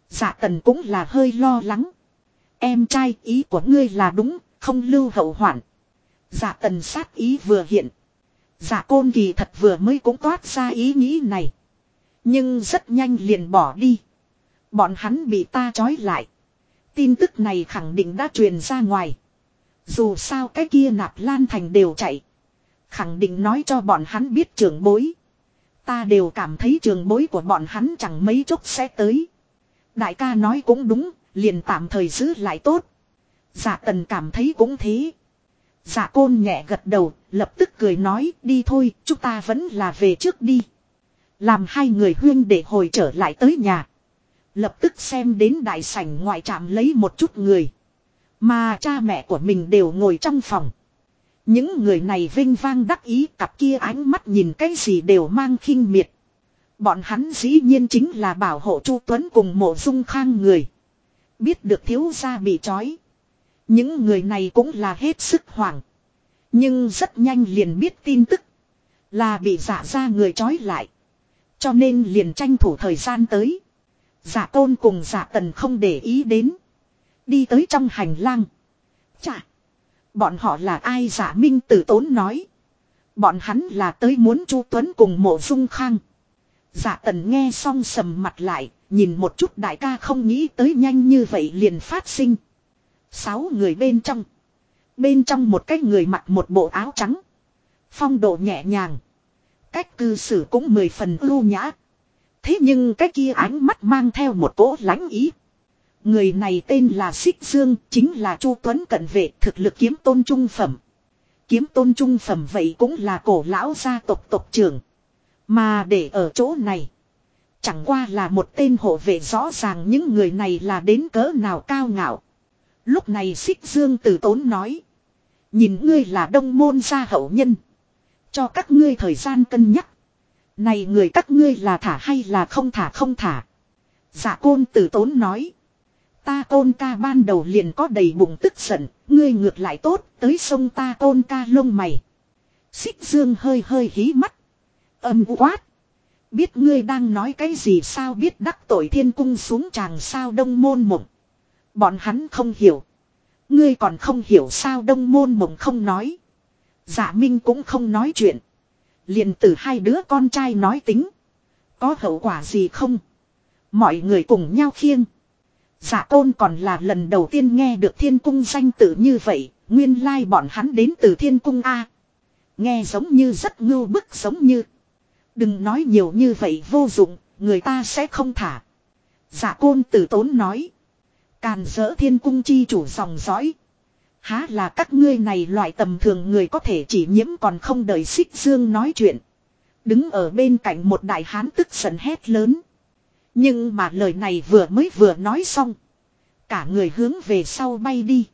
A: Giả tần cũng là hơi lo lắng. Em trai ý của ngươi là đúng, không lưu hậu hoạn. Giả tần sát ý vừa hiện. Giả côn kỳ thật vừa mới cũng toát ra ý nghĩ này. Nhưng rất nhanh liền bỏ đi. Bọn hắn bị ta trói lại. Tin tức này khẳng định đã truyền ra ngoài. Dù sao cái kia nạp lan thành đều chạy. Khẳng định nói cho bọn hắn biết trường bối. Ta đều cảm thấy trường bối của bọn hắn chẳng mấy chốc sẽ tới. Đại ca nói cũng đúng, liền tạm thời giữ lại tốt. Giả tần cảm thấy cũng thế. Giả côn nhẹ gật đầu, lập tức cười nói đi thôi, chúng ta vẫn là về trước đi. Làm hai người huyên để hồi trở lại tới nhà. Lập tức xem đến đại sảnh ngoại trạm lấy một chút người. Mà cha mẹ của mình đều ngồi trong phòng. Những người này vinh vang đắc ý cặp kia ánh mắt nhìn cái gì đều mang khinh miệt. Bọn hắn dĩ nhiên chính là bảo hộ Chu Tuấn cùng mộ dung khang người. Biết được thiếu gia bị trói. Những người này cũng là hết sức hoảng. Nhưng rất nhanh liền biết tin tức. Là bị giả ra người trói lại. Cho nên liền tranh thủ thời gian tới. Giả tôn cùng giả tần không để ý đến. Đi tới trong hành lang. Chà. Bọn họ là ai giả minh tử tốn nói. Bọn hắn là tới muốn chu Tuấn cùng mộ dung khang. Giả tần nghe xong sầm mặt lại, nhìn một chút đại ca không nghĩ tới nhanh như vậy liền phát sinh. Sáu người bên trong. Bên trong một cái người mặc một bộ áo trắng. Phong độ nhẹ nhàng. Cách cư xử cũng mười phần ưu nhã. Thế nhưng cái kia ánh mắt mang theo một cỗ lãnh ý. Người này tên là Xích Dương, chính là Chu Tuấn cận vệ thực lực kiếm tôn trung phẩm. Kiếm tôn trung phẩm vậy cũng là cổ lão gia tộc tộc trưởng. Mà để ở chỗ này. Chẳng qua là một tên hộ vệ rõ ràng những người này là đến cỡ nào cao ngạo. Lúc này Xích Dương từ tốn nói. Nhìn ngươi là đông môn gia hậu nhân. Cho các ngươi thời gian cân nhắc. Này người các ngươi là thả hay là không thả không thả. Giả côn từ tốn nói. Ta tôn ca ban đầu liền có đầy bụng tức giận, ngươi ngược lại tốt, tới sông ta tôn ca lông mày. Xích dương hơi hơi hí mắt. Âm quát. Biết ngươi đang nói cái gì sao biết đắc tội thiên cung xuống chàng sao đông môn mộng. Bọn hắn không hiểu. Ngươi còn không hiểu sao đông môn mộng không nói. Dạ Minh cũng không nói chuyện. liền từ hai đứa con trai nói tính. Có hậu quả gì không? Mọi người cùng nhau khiêng. Dạ tôn còn là lần đầu tiên nghe được thiên cung danh tự như vậy. Nguyên lai bọn hắn đến từ thiên cung A. Nghe giống như rất ngưu bức giống như. Đừng nói nhiều như vậy vô dụng, người ta sẽ không thả. Dạ côn tử tốn nói. Càn rỡ thiên cung chi chủ dòng dõi. Há là các ngươi này loại tầm thường người có thể chỉ nhiễm còn không đợi xích dương nói chuyện. Đứng ở bên cạnh một đại hán tức giận hét lớn. Nhưng mà lời này vừa mới vừa nói xong. Cả người hướng về sau bay đi.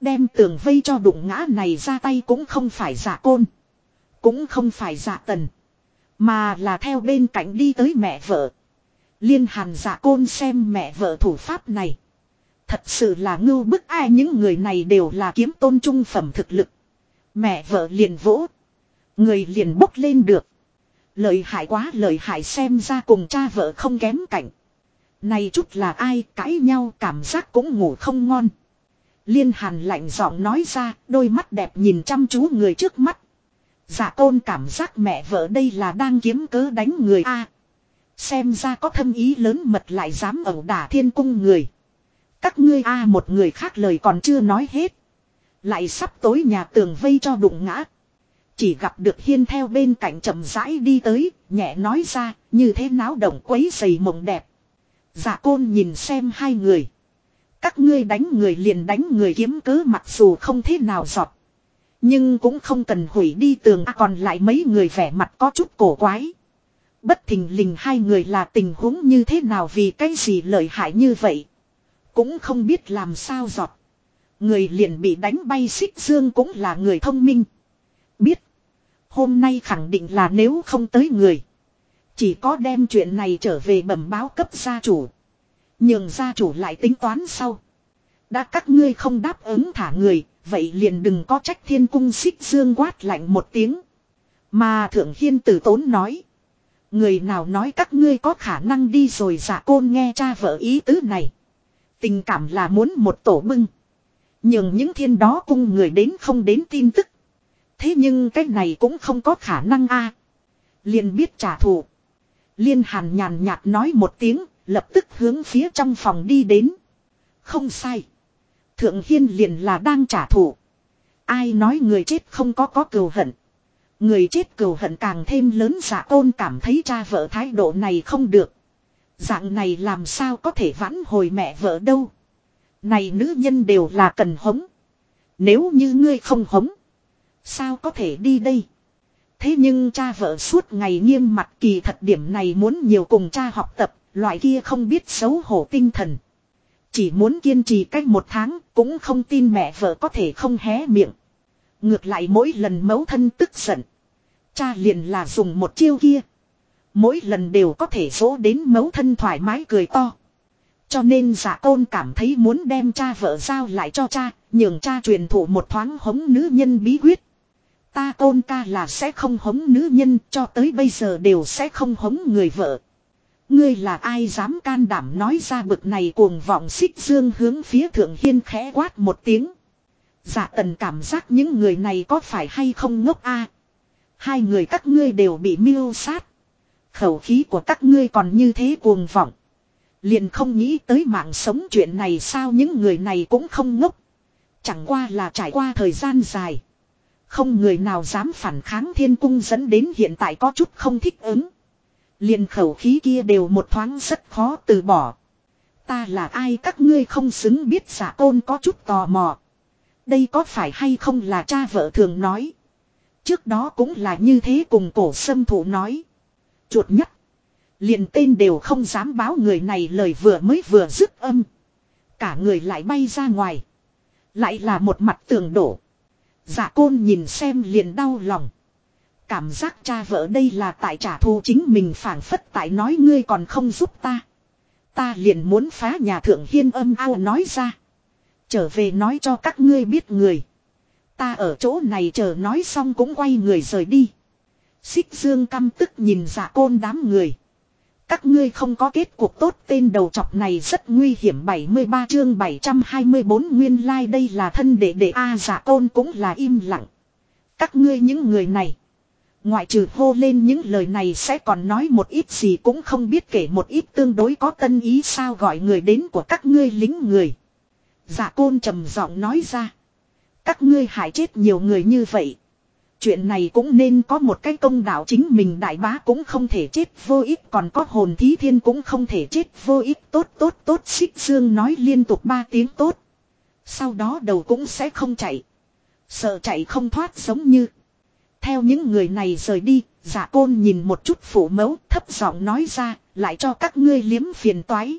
A: Đem tường vây cho đụng ngã này ra tay cũng không phải giả côn. Cũng không phải giả tần. Mà là theo bên cạnh đi tới mẹ vợ. Liên hàn giả côn xem mẹ vợ thủ pháp này. Thật sự là ngưu bức ai những người này đều là kiếm tôn trung phẩm thực lực. Mẹ vợ liền vỗ. Người liền bốc lên được. Lợi hại quá, lợi hại xem ra cùng cha vợ không kém cảnh. Này chút là ai, cãi nhau, cảm giác cũng ngủ không ngon. Liên hàn lạnh giọng nói ra, đôi mắt đẹp nhìn chăm chú người trước mắt. Giả tôn cảm giác mẹ vợ đây là đang kiếm cớ đánh người a Xem ra có thâm ý lớn mật lại dám ẩu đả thiên cung người. Các ngươi a một người khác lời còn chưa nói hết. Lại sắp tối nhà tường vây cho đụng ngã. Chỉ gặp được hiên theo bên cạnh chậm rãi đi tới, nhẹ nói ra, như thế náo động quấy dày mộng đẹp. giả côn nhìn xem hai người. Các ngươi đánh người liền đánh người kiếm cớ mặc dù không thế nào giọt. Nhưng cũng không cần hủy đi tường à, còn lại mấy người vẻ mặt có chút cổ quái. Bất thình lình hai người là tình huống như thế nào vì cái gì lợi hại như vậy. Cũng không biết làm sao giọt. Người liền bị đánh bay xích dương cũng là người thông minh. Biết. Hôm nay khẳng định là nếu không tới người. Chỉ có đem chuyện này trở về bẩm báo cấp gia chủ. Nhường gia chủ lại tính toán sau. Đã các ngươi không đáp ứng thả người, vậy liền đừng có trách thiên cung xích dương quát lạnh một tiếng. Mà thượng hiên tử tốn nói. Người nào nói các ngươi có khả năng đi rồi giả côn nghe cha vợ ý tứ này. Tình cảm là muốn một tổ bưng. Nhưng những thiên đó cung người đến không đến tin tức. Thế nhưng cái này cũng không có khả năng a liền biết trả thù. Liên hàn nhàn nhạt nói một tiếng, lập tức hướng phía trong phòng đi đến. Không sai. Thượng Hiên liền là đang trả thù. Ai nói người chết không có có cừu hận. Người chết cừu hận càng thêm lớn dạ tôn cảm thấy cha vợ thái độ này không được. Dạng này làm sao có thể vãn hồi mẹ vợ đâu. Này nữ nhân đều là cần hống. Nếu như ngươi không hống. Sao có thể đi đây. Thế nhưng cha vợ suốt ngày nghiêm mặt kỳ thật điểm này muốn nhiều cùng cha học tập. Loại kia không biết xấu hổ tinh thần. Chỉ muốn kiên trì cách một tháng cũng không tin mẹ vợ có thể không hé miệng. Ngược lại mỗi lần mấu thân tức giận. Cha liền là dùng một chiêu kia. Mỗi lần đều có thể dỗ đến mấu thân thoải mái cười to. Cho nên giả tôn cảm thấy muốn đem cha vợ giao lại cho cha, nhường cha truyền thụ một thoáng hống nữ nhân bí quyết. Ta tôn ca là sẽ không hống nữ nhân cho tới bây giờ đều sẽ không hống người vợ. Ngươi là ai dám can đảm nói ra bực này cuồng vọng xích dương hướng phía thượng hiên khẽ quát một tiếng. giả tần cảm giác những người này có phải hay không ngốc a Hai người các ngươi đều bị mưu sát. Khẩu khí của các ngươi còn như thế cuồng vọng. Liền không nghĩ tới mạng sống chuyện này sao những người này cũng không ngốc. Chẳng qua là trải qua thời gian dài. Không người nào dám phản kháng thiên cung dẫn đến hiện tại có chút không thích ứng. Liền khẩu khí kia đều một thoáng rất khó từ bỏ. Ta là ai các ngươi không xứng biết giả tôn có chút tò mò. Đây có phải hay không là cha vợ thường nói. Trước đó cũng là như thế cùng cổ sâm thủ nói. Chuột nhất. Liền tên đều không dám báo người này lời vừa mới vừa dứt âm. Cả người lại bay ra ngoài. Lại là một mặt tường đổ. Giả côn nhìn xem liền đau lòng. Cảm giác cha vợ đây là tại trả thù chính mình phản phất tại nói ngươi còn không giúp ta. Ta liền muốn phá nhà thượng hiên âm ao nói ra. Trở về nói cho các ngươi biết người. Ta ở chỗ này chờ nói xong cũng quay người rời đi. Xích dương căm tức nhìn giả côn đám người. Các ngươi không có kết cuộc tốt, tên đầu chọc này rất nguy hiểm 73 chương 724 nguyên lai like đây là thân đệ đệ A, giả Côn cũng là im lặng. Các ngươi những người này. Ngoại trừ hô lên những lời này sẽ còn nói một ít gì cũng không biết kể một ít tương đối có tân ý sao gọi người đến của các ngươi lính người. Giả côn trầm giọng nói ra. Các ngươi hại chết nhiều người như vậy. Chuyện này cũng nên có một cái công đạo chính mình đại bá cũng không thể chết vô ích còn có hồn thí thiên cũng không thể chết vô ích tốt tốt tốt xích dương nói liên tục ba tiếng tốt. Sau đó đầu cũng sẽ không chạy. Sợ chạy không thoát giống như. Theo những người này rời đi, giả côn nhìn một chút phủ mẫu thấp giọng nói ra, lại cho các ngươi liếm phiền toái.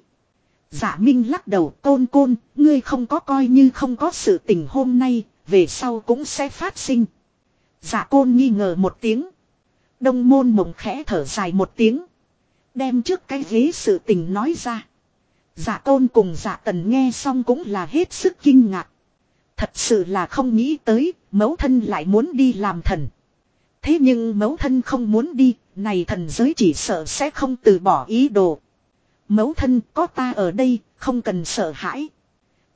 A: Giả minh lắc đầu côn côn, ngươi không có coi như không có sự tình hôm nay, về sau cũng sẽ phát sinh. Giả côn nghi ngờ một tiếng. Đông môn mộng khẽ thở dài một tiếng. Đem trước cái ghế sự tình nói ra. Giả côn cùng giả tần nghe xong cũng là hết sức kinh ngạc. Thật sự là không nghĩ tới, mẫu thân lại muốn đi làm thần. Thế nhưng mẫu thân không muốn đi, này thần giới chỉ sợ sẽ không từ bỏ ý đồ. Mẫu thân có ta ở đây, không cần sợ hãi.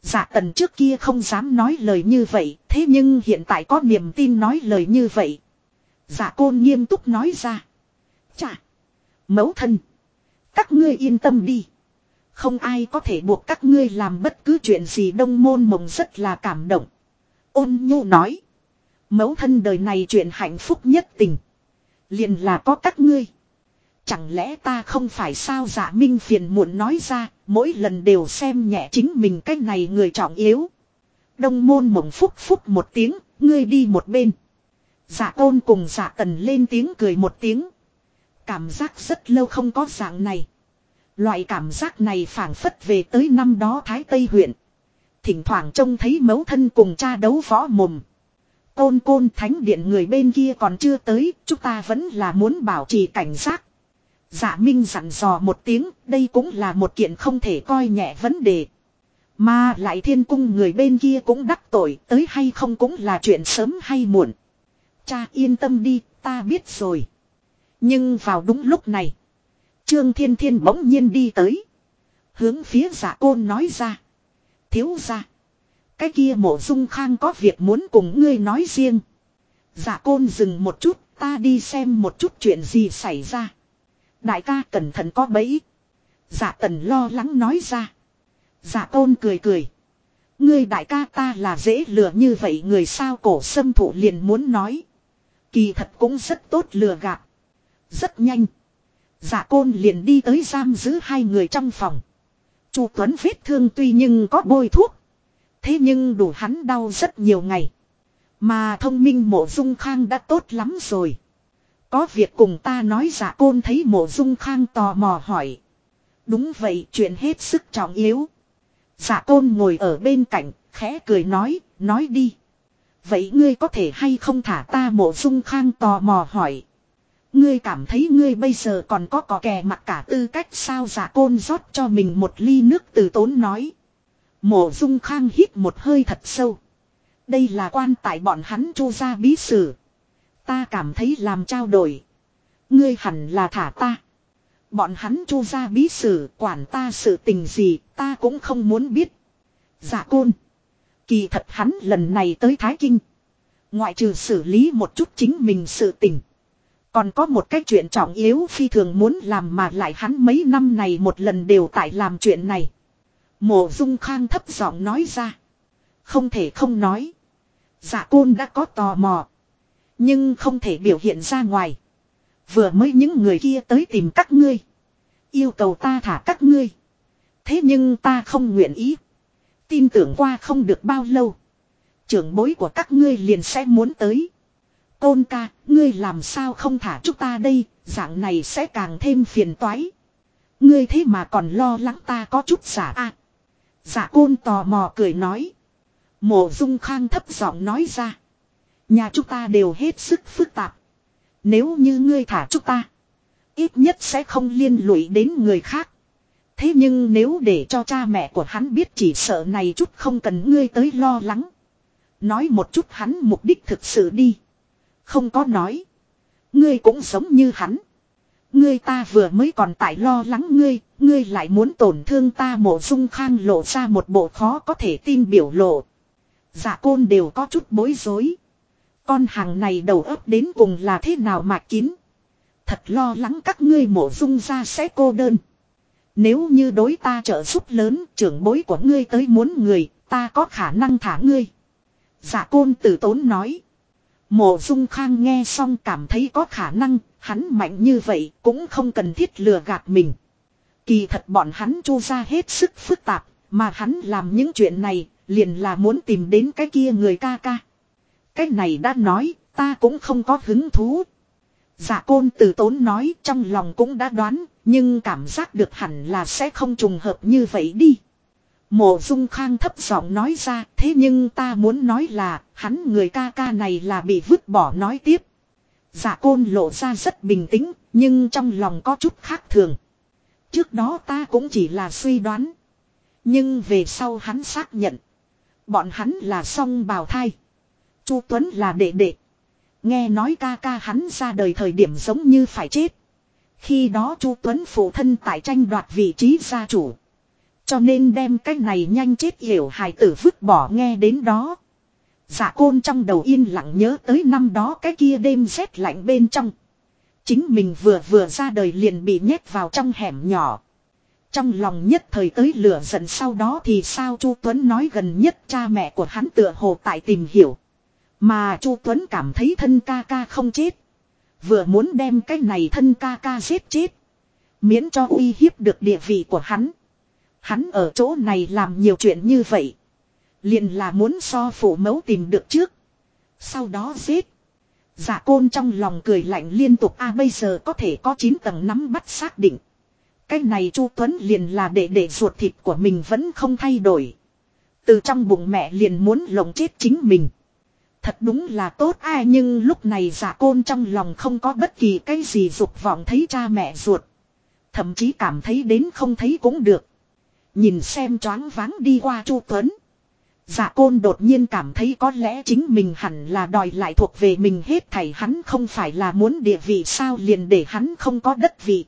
A: Dạ tần trước kia không dám nói lời như vậy, thế nhưng hiện tại có niềm tin nói lời như vậy. Dạ côn nghiêm túc nói ra. Chà! Mẫu thân! Các ngươi yên tâm đi. Không ai có thể buộc các ngươi làm bất cứ chuyện gì đông môn mộng rất là cảm động. Ôn nhu nói. Mẫu thân đời này chuyện hạnh phúc nhất tình. Liền là có các ngươi. Chẳng lẽ ta không phải sao dạ minh phiền muộn nói ra, mỗi lần đều xem nhẹ chính mình cái này người trọng yếu. Đông môn mộng phúc phúc một tiếng, ngươi đi một bên. Dạ tôn cùng dạ tần lên tiếng cười một tiếng. Cảm giác rất lâu không có dạng này. Loại cảm giác này phảng phất về tới năm đó Thái Tây huyện. Thỉnh thoảng trông thấy mẫu thân cùng cha đấu võ mồm. Côn côn thánh điện người bên kia còn chưa tới, chúng ta vẫn là muốn bảo trì cảnh giác. Dạ Minh dặn dò một tiếng, đây cũng là một kiện không thể coi nhẹ vấn đề. Mà lại thiên cung người bên kia cũng đắc tội, tới hay không cũng là chuyện sớm hay muộn. Cha yên tâm đi, ta biết rồi. Nhưng vào đúng lúc này, Trương Thiên Thiên bỗng nhiên đi tới. Hướng phía giả côn nói ra. Thiếu ra. Cái kia mộ dung khang có việc muốn cùng ngươi nói riêng. Giả côn dừng một chút, ta đi xem một chút chuyện gì xảy ra. Đại ca cẩn thận có bẫy. Giả tần lo lắng nói ra. Giả tôn cười cười. Ngươi đại ca ta là dễ lừa như vậy người sao cổ sâm thụ liền muốn nói. Kỳ thật cũng rất tốt lừa gạt. Rất nhanh. Giả côn liền đi tới giam giữ hai người trong phòng. Chu Tuấn vết thương tuy nhưng có bôi thuốc. Thế nhưng đủ hắn đau rất nhiều ngày. Mà thông minh mộ dung khang đã tốt lắm rồi. Có việc cùng ta nói giả côn thấy mộ dung khang tò mò hỏi. Đúng vậy chuyện hết sức trọng yếu. Giả côn ngồi ở bên cạnh, khẽ cười nói, nói đi. Vậy ngươi có thể hay không thả ta mộ dung khang tò mò hỏi. Ngươi cảm thấy ngươi bây giờ còn có có kè mặt cả tư cách sao giả côn rót cho mình một ly nước từ tốn nói. Mộ dung khang hít một hơi thật sâu. Đây là quan tại bọn hắn chu ra bí sử. Ta cảm thấy làm trao đổi. Ngươi hẳn là thả ta. Bọn hắn chu ra bí sử, quản ta sự tình gì, ta cũng không muốn biết. Giả côn. Kỳ thật hắn lần này tới Thái Kinh. Ngoại trừ xử lý một chút chính mình sự tình. Còn có một cái chuyện trọng yếu phi thường muốn làm mà lại hắn mấy năm này một lần đều tại làm chuyện này. Mộ dung khang thấp giọng nói ra. Không thể không nói. Giả côn đã có tò mò. Nhưng không thể biểu hiện ra ngoài. Vừa mới những người kia tới tìm các ngươi. Yêu cầu ta thả các ngươi. Thế nhưng ta không nguyện ý. Tin tưởng qua không được bao lâu. Trưởng bối của các ngươi liền sẽ muốn tới. Côn ca, ngươi làm sao không thả chúng ta đây, dạng này sẽ càng thêm phiền toái. Ngươi thế mà còn lo lắng ta có chút giả a. À, giả côn tò mò cười nói. Mộ dung khang thấp giọng nói ra. Nhà chúng ta đều hết sức phức tạp. Nếu như ngươi thả chúng ta. Ít nhất sẽ không liên lụy đến người khác. Thế nhưng nếu để cho cha mẹ của hắn biết chỉ sợ này chút không cần ngươi tới lo lắng. Nói một chút hắn mục đích thực sự đi. Không có nói. Ngươi cũng giống như hắn. ngươi ta vừa mới còn tại lo lắng ngươi, ngươi lại muốn tổn thương ta mộ dung khang lộ ra một bộ khó có thể tin biểu lộ. Dạ côn đều có chút bối rối. Con hàng này đầu óc đến cùng là thế nào mà kín. Thật lo lắng các ngươi mổ dung ra sẽ cô đơn. Nếu như đối ta trợ giúp lớn trưởng bối của ngươi tới muốn người, ta có khả năng thả ngươi. giả côn tử tốn nói. Mộ dung khang nghe xong cảm thấy có khả năng, hắn mạnh như vậy cũng không cần thiết lừa gạt mình. Kỳ thật bọn hắn chu ra hết sức phức tạp, mà hắn làm những chuyện này, liền là muốn tìm đến cái kia người ca ca. Cái này đã nói, ta cũng không có hứng thú. giả côn từ tốn nói trong lòng cũng đã đoán, nhưng cảm giác được hẳn là sẽ không trùng hợp như vậy đi. Mộ dung khang thấp giọng nói ra, thế nhưng ta muốn nói là, hắn người ca ca này là bị vứt bỏ nói tiếp. giả côn lộ ra rất bình tĩnh, nhưng trong lòng có chút khác thường. Trước đó ta cũng chỉ là suy đoán. Nhưng về sau hắn xác nhận. Bọn hắn là song bào thai. Chu Tuấn là đệ đệ. Nghe nói ca ca hắn ra đời thời điểm giống như phải chết. Khi đó Chu Tuấn phụ thân tại tranh đoạt vị trí gia chủ. Cho nên đem cái này nhanh chết hiểu hài tử vứt bỏ nghe đến đó. Dạ côn trong đầu yên lặng nhớ tới năm đó cái kia đêm rét lạnh bên trong. Chính mình vừa vừa ra đời liền bị nhét vào trong hẻm nhỏ. Trong lòng nhất thời tới lửa giận sau đó thì sao Chu Tuấn nói gần nhất cha mẹ của hắn tựa hồ tại tìm hiểu. Mà Chu Tuấn cảm thấy thân ca ca không chết. Vừa muốn đem cái này thân ca ca giết chết. Miễn cho uy hiếp được địa vị của hắn. Hắn ở chỗ này làm nhiều chuyện như vậy. Liền là muốn so phủ mẫu tìm được trước. Sau đó giết. Giả côn trong lòng cười lạnh liên tục, a, bây giờ có thể có 9 tầng nắm bắt xác định. Cái này Chu Tuấn liền là để để ruột thịt của mình vẫn không thay đổi. Từ trong bụng mẹ liền muốn lồng chết chính mình. Thật đúng là tốt ai nhưng lúc này giả côn trong lòng không có bất kỳ cái gì dục vọng thấy cha mẹ ruột. Thậm chí cảm thấy đến không thấy cũng được. Nhìn xem choáng váng đi qua Chu Tuấn. Dạ côn đột nhiên cảm thấy có lẽ chính mình hẳn là đòi lại thuộc về mình hết thảy, hắn không phải là muốn địa vị sao liền để hắn không có đất vị.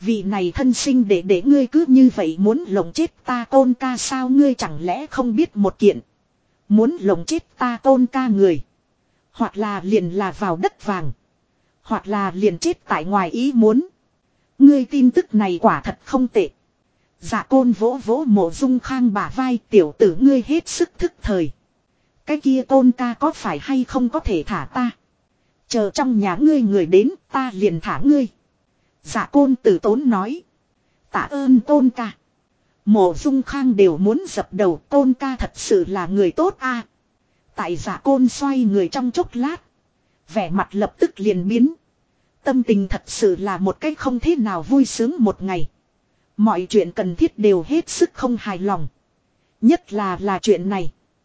A: Vị này thân sinh để để ngươi cứ như vậy muốn lồng chết ta côn ca sao, ngươi chẳng lẽ không biết một kiện. Muốn lồng chết ta tôn ca người. Hoặc là liền là vào đất vàng. Hoặc là liền chết tại ngoài ý muốn. Ngươi tin tức này quả thật không tệ. Dạ côn vỗ vỗ mộ dung khang bả vai tiểu tử ngươi hết sức thức thời. Cái kia tôn ca có phải hay không có thể thả ta. Chờ trong nhà ngươi người đến ta liền thả ngươi. Dạ côn tử tốn nói. Tạ ơn tôn ca. Mộ dung khang đều muốn dập đầu côn ca thật sự là người tốt a. Tại giả côn xoay người trong chốc lát. Vẻ mặt lập tức liền biến. Tâm tình thật sự là một cách không thế nào vui sướng một ngày. Mọi chuyện cần thiết đều hết sức không hài lòng. Nhất là là chuyện này.